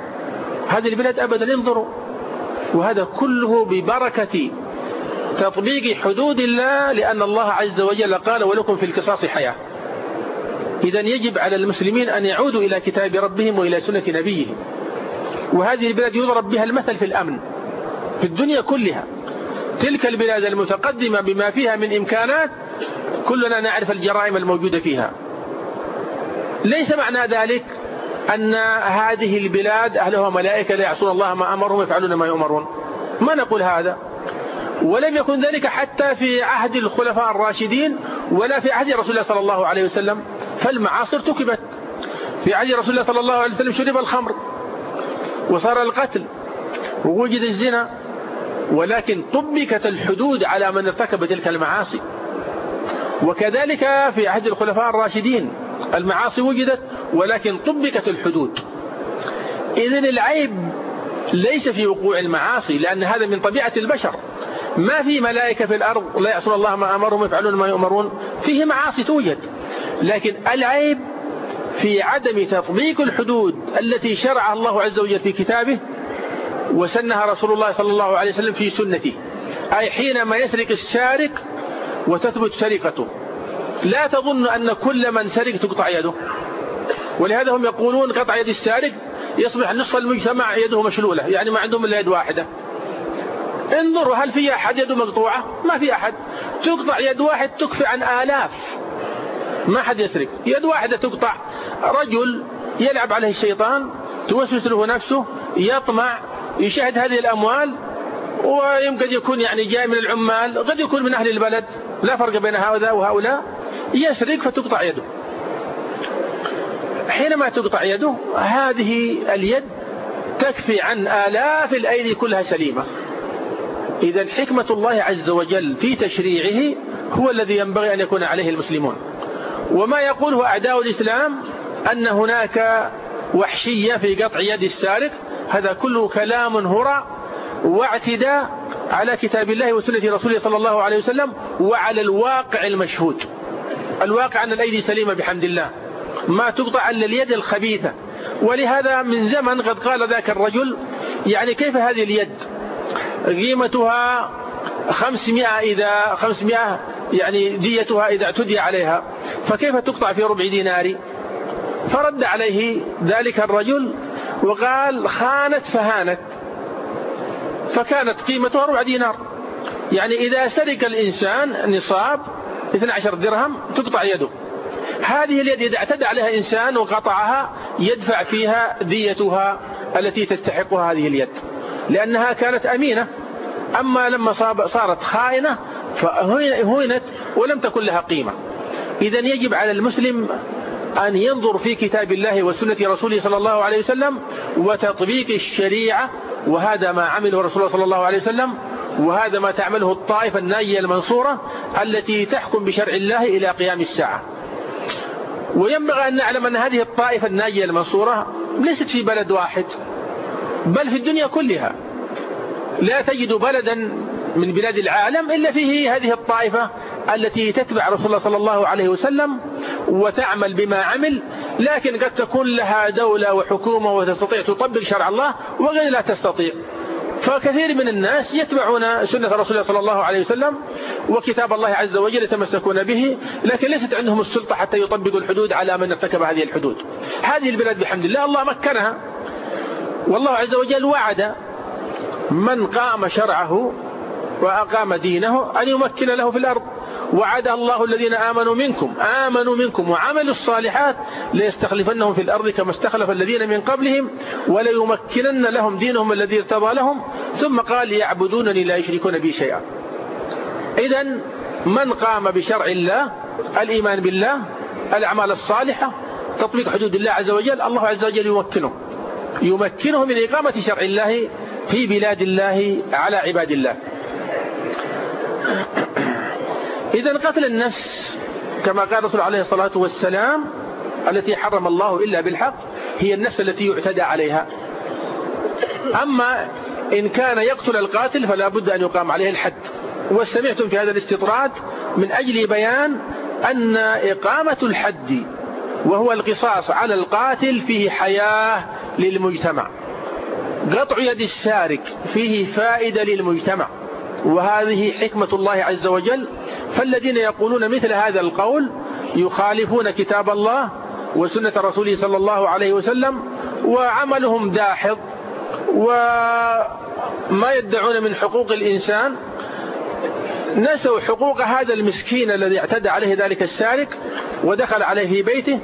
هذه البلاد أبدا انظروا. وهذا كله ببركة تطبيق حدود الله لأن الله عز وجل قال ولكم في القصاص حياة. إذا يجب على المسلمين أن يعودوا إلى كتاب ربهم وإلى سنة نبيهم. وهذه البلاد يضرب بها المثل في الأمن في الدنيا كلها. تلك البلاد المتقدمة بما فيها من إمكانات كلنا نعرف الجرائم الموجودة فيها. ليس معنى ذلك أن هذه البلاد أهلها ملائكة لا يعصون الله ما أمرهم يفعلون ما يؤمرون. ما نقول هذا؟ ولم يكن ذلك حتى في عهد الخلفاء الراشدين ولا في عهد رسول الله صلى الله عليه وسلم. فالمعاصر تكبت. في عهد رسول الله صلى الله عليه وسلم شرب الخمر وصار القتل ووجد الزنا. ولكن طبقت الحدود على من ارتكب تلك المعاصي. وكذلك في عهد الخلفاء الراشدين المعاصي وجدت ولكن طبقت الحدود. إذن العيب ليس في وقوع المعاصي لأن هذا من طبيعة البشر. ما في ملائكة في الأرض لا يعصون الله ما أمرهم يفعلون ما يؤمرون فيه معاصي توجد. لكن العيب في عدم تطبيق الحدود التي شرعها الله عز وجل في كتابه وسنها رسول الله صلى الله عليه وسلم في سنته. أي حينما يسرق السارق وتثبت سرقته. لا تظن أن كل من سرق تقطع يده. ولهذا هم يقولون قطع يد السارق يصبح نصف المجتمع يده مشلولة يعني ما عندهم إلا يد واحدة. انظروا هل في أحد يده مقطوعة؟ ما في أحد. تقطع يد واحد تكفي عن آلاف. ما حد يسرق. يد واحدة تقطع. رجل يلعب عليه الشيطان توسوس له نفسه يطمع يشاهد هذه الأموال ويمكن يكون يعني جاي من العمال قد يكون من أهل البلد. لا فرق بين هؤلاء وهؤلاء. يسرق فتقطع يده. حينما تقطع يده هذه اليد تكفي عن آلاف الأيدي كلها سليمة. إذا حكمة الله عز وجل في تشريعه هو الذي ينبغي أن يكون عليه المسلمون. وما يقوله أعداء الإسلام أن هناك وحشية في قطع يد السارق؟ هذا كله كلام هرى واعتداء على كتاب الله وسنة رسوله صلى الله عليه وسلم وعلى الواقع المشهود. الواقع أن الأيدي سليمة بحمد الله. ما تقطع إلا اليد الخبيثة. ولهذا من زمن قد قال ذاك الرجل يعني كيف هذه اليد؟ قيمتها خمسمائة إذا خمسمائة يعني ديتها إذا اعتدي عليها. فكيف تقطع في ربع دينار فرد عليه ذلك الرجل وقال خانت فهانت. فكانت قيمتها ربع دينار. يعني إذا سرق الإنسان نصاب 12 درهم تقطع يده. هذه اليد إذا اعتدى عليها إنسان وقطعها يدفع فيها ديتها التي تستحقها هذه اليد. لأنها كانت أمينة. أما لما صارت خائنة فهينت ولم تكن لها قيمة. إذا يجب على المسلم أن ينظر في كتاب الله وسنة رسوله صلى الله عليه وسلم وتطبيق الشريعة. وهذا ما عمله رسول الله صلى الله عليه وسلم وهذا ما تعمله الطائفة الناجية المنصورة التي تحكم بشرع الله إلى قيام الساعة. وينبغي أن نعلم أن هذه الطائفة الناجية المنصورة ليست في بلد واحد بل في الدنيا كلها. لا تجد بلدا من بلاد العالم إلا فيه هذه الطائفة التي تتبع رسول الله صلى الله عليه وسلم وتعمل بما عمل لكن قد تكون لها دولة وحكومة وتستطيع تطبق شرع الله وغير لا تستطيع. فكثير من الناس يتبعون سنة رسول الله صلى الله عليه وسلم وكتاب الله عز وجل يتمسكون به لكن ليست عندهم السلطة حتى يطبقوا الحدود على من ارتكب هذه الحدود. هذه البلاد بحمد الله الله مكنها. والله عز وجل وعد من قام شرعه وأقام دينه أن يمكن له في الأرض. وعد الله الذين آمنوا منكم آمنوا منكم وعملوا الصالحات ليستخلفنهم في الأرض كما استخلف الذين من قبلهم وليمكنن لهم دينهم الذي ارتضى لهم. ثم قال يعبدونني لا يشركون بي شيئا. إذا من قام بشرع الله؟ الإيمان بالله الأعمال الصالحة تطبيق حدود الله عز وجل الله عز وجل يمكنه يمكنه من إقامة شرع الله في بلاد الله على عباد الله. إذا قتل النفس كما قال الرسول عليه الصلاة والسلام التي حرم الله إلا بالحق هي النفس التي يعتدى عليها. أما إن كان يقتل القاتل فلا بد أن يقام عليه الحد. وسمعتم في هذا الاستطراد من أجل بيان أن إقامة الحد وهو القصاص على القاتل فيه حياة للمجتمع. قطع يد السارق فيه فائدة للمجتمع. وهذه حكمة الله عز وجل فالذين يقولون مثل هذا القول يخالفون كتاب الله وسنة رسوله صلى الله عليه وسلم وعملهم داحض وما يدعون من حقوق الإنسان. نسوا حقوق هذا المسكين الذي اعتدى عليه ذلك السارق ودخل عليه في بيته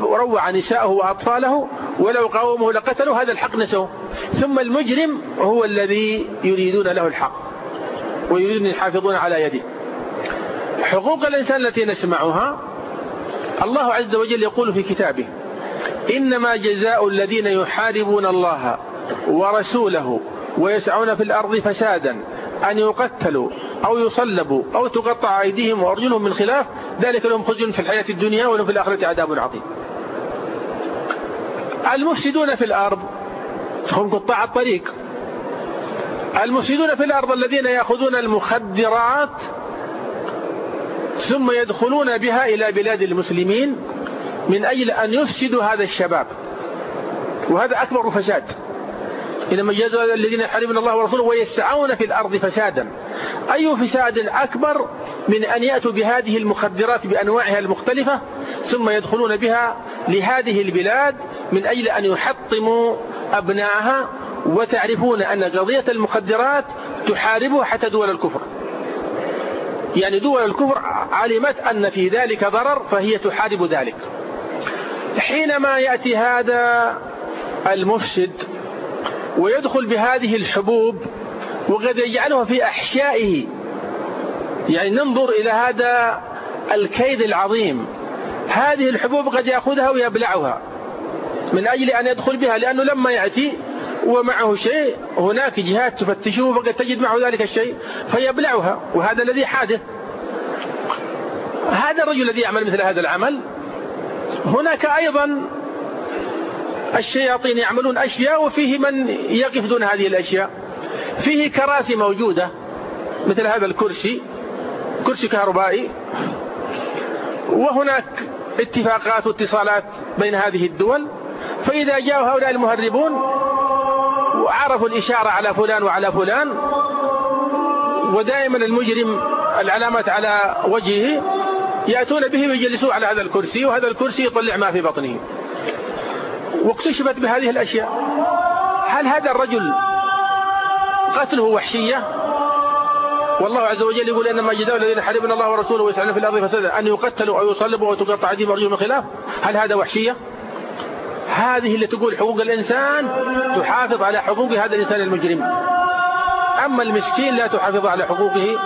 وروع نساءه وأطفاله ولو قاومه لقتلوا هذا الحق نسوه. ثم المجرم هو الذي يريدون له الحق. ويريدون يحافظون على يده حقوق الإنسان التي نسمعها الله عز وجل يقول في كتابه إنما جزاء الذين يحاربون الله ورسوله ويسعون في الأرض فسادا أن يقتلوا أو يصلبوا أو تقطع أيديهم وأرجلهم من خلاف ذلك لهم خزي في الحياة الدنيا ولهم في الآخرة عذاب عظيم. المفسدون في الأرض هم قطاع الطريق. المفسدون في الأرض الذين يأخذون المخدرات ثم يدخلون بها إلى بلاد المسلمين من أجل أن يفسدوا هذا الشباب. وهذا أكبر فساد. إنما جاءوا الذين يحاربون الله ورسوله ويسعون في الأرض فسادا. أي فساد أكبر من أن يأتوا بهذه المخدرات بأنواعها المختلفة ثم يدخلون بها لهذه البلاد من أجل أن يحطموا أبنائها وتعرفون أن قضية المخدرات تحاربها حتى دول الكفر. يعني دول الكفر علمت أن في ذلك ضرر فهي تحارب ذلك. حينما يأتي هذا المفسد ويدخل بهذه الحبوب وقد يجعلها في أحشائه يعني ننظر إلى هذا الكيد العظيم. هذه الحبوب قد يأخذها ويبلعها من أجل أن يدخل بها لأنه لما يأتي ومعه شيء هناك جهات تفتشه فقد تجد معه ذلك الشيء فيبلعها وهذا الذي حادث. هذا الرجل الذي يعمل مثل هذا العمل. هناك أيضا الشياطين يعملون أشياء وفيه من يقف دون هذه الأشياء. فيه كراسي موجودة مثل هذا الكرسي كرسي كهربائي. وهناك اتفاقات واتصالات بين هذه الدول. فإذا جاءوا هؤلاء المهربون وعرفوا الإشارة على فلان وعلى فلان ودائما المجرم العلامات على وجهه يأتون به ويجلسوه على هذا الكرسي وهذا الكرسي يطلع ما في بطنه. واكتشفت بهذه الأشياء. هل هذا الرجل قتله وحشية؟ والله عز وجل يقول إنما جزاء الذين حرمنا الله ورسوله ويسعون في الأرض فسادا أن يقتلوا أو يصلبوا أو تقطع أيديهم وأرجلهم من خلاف؟ هل هذا وحشية؟ هذه اللي تقول حقوق الإنسان تحافظ على حقوق هذا الإنسان المجرم. أما المسكين لا تحافظ على حقوقه.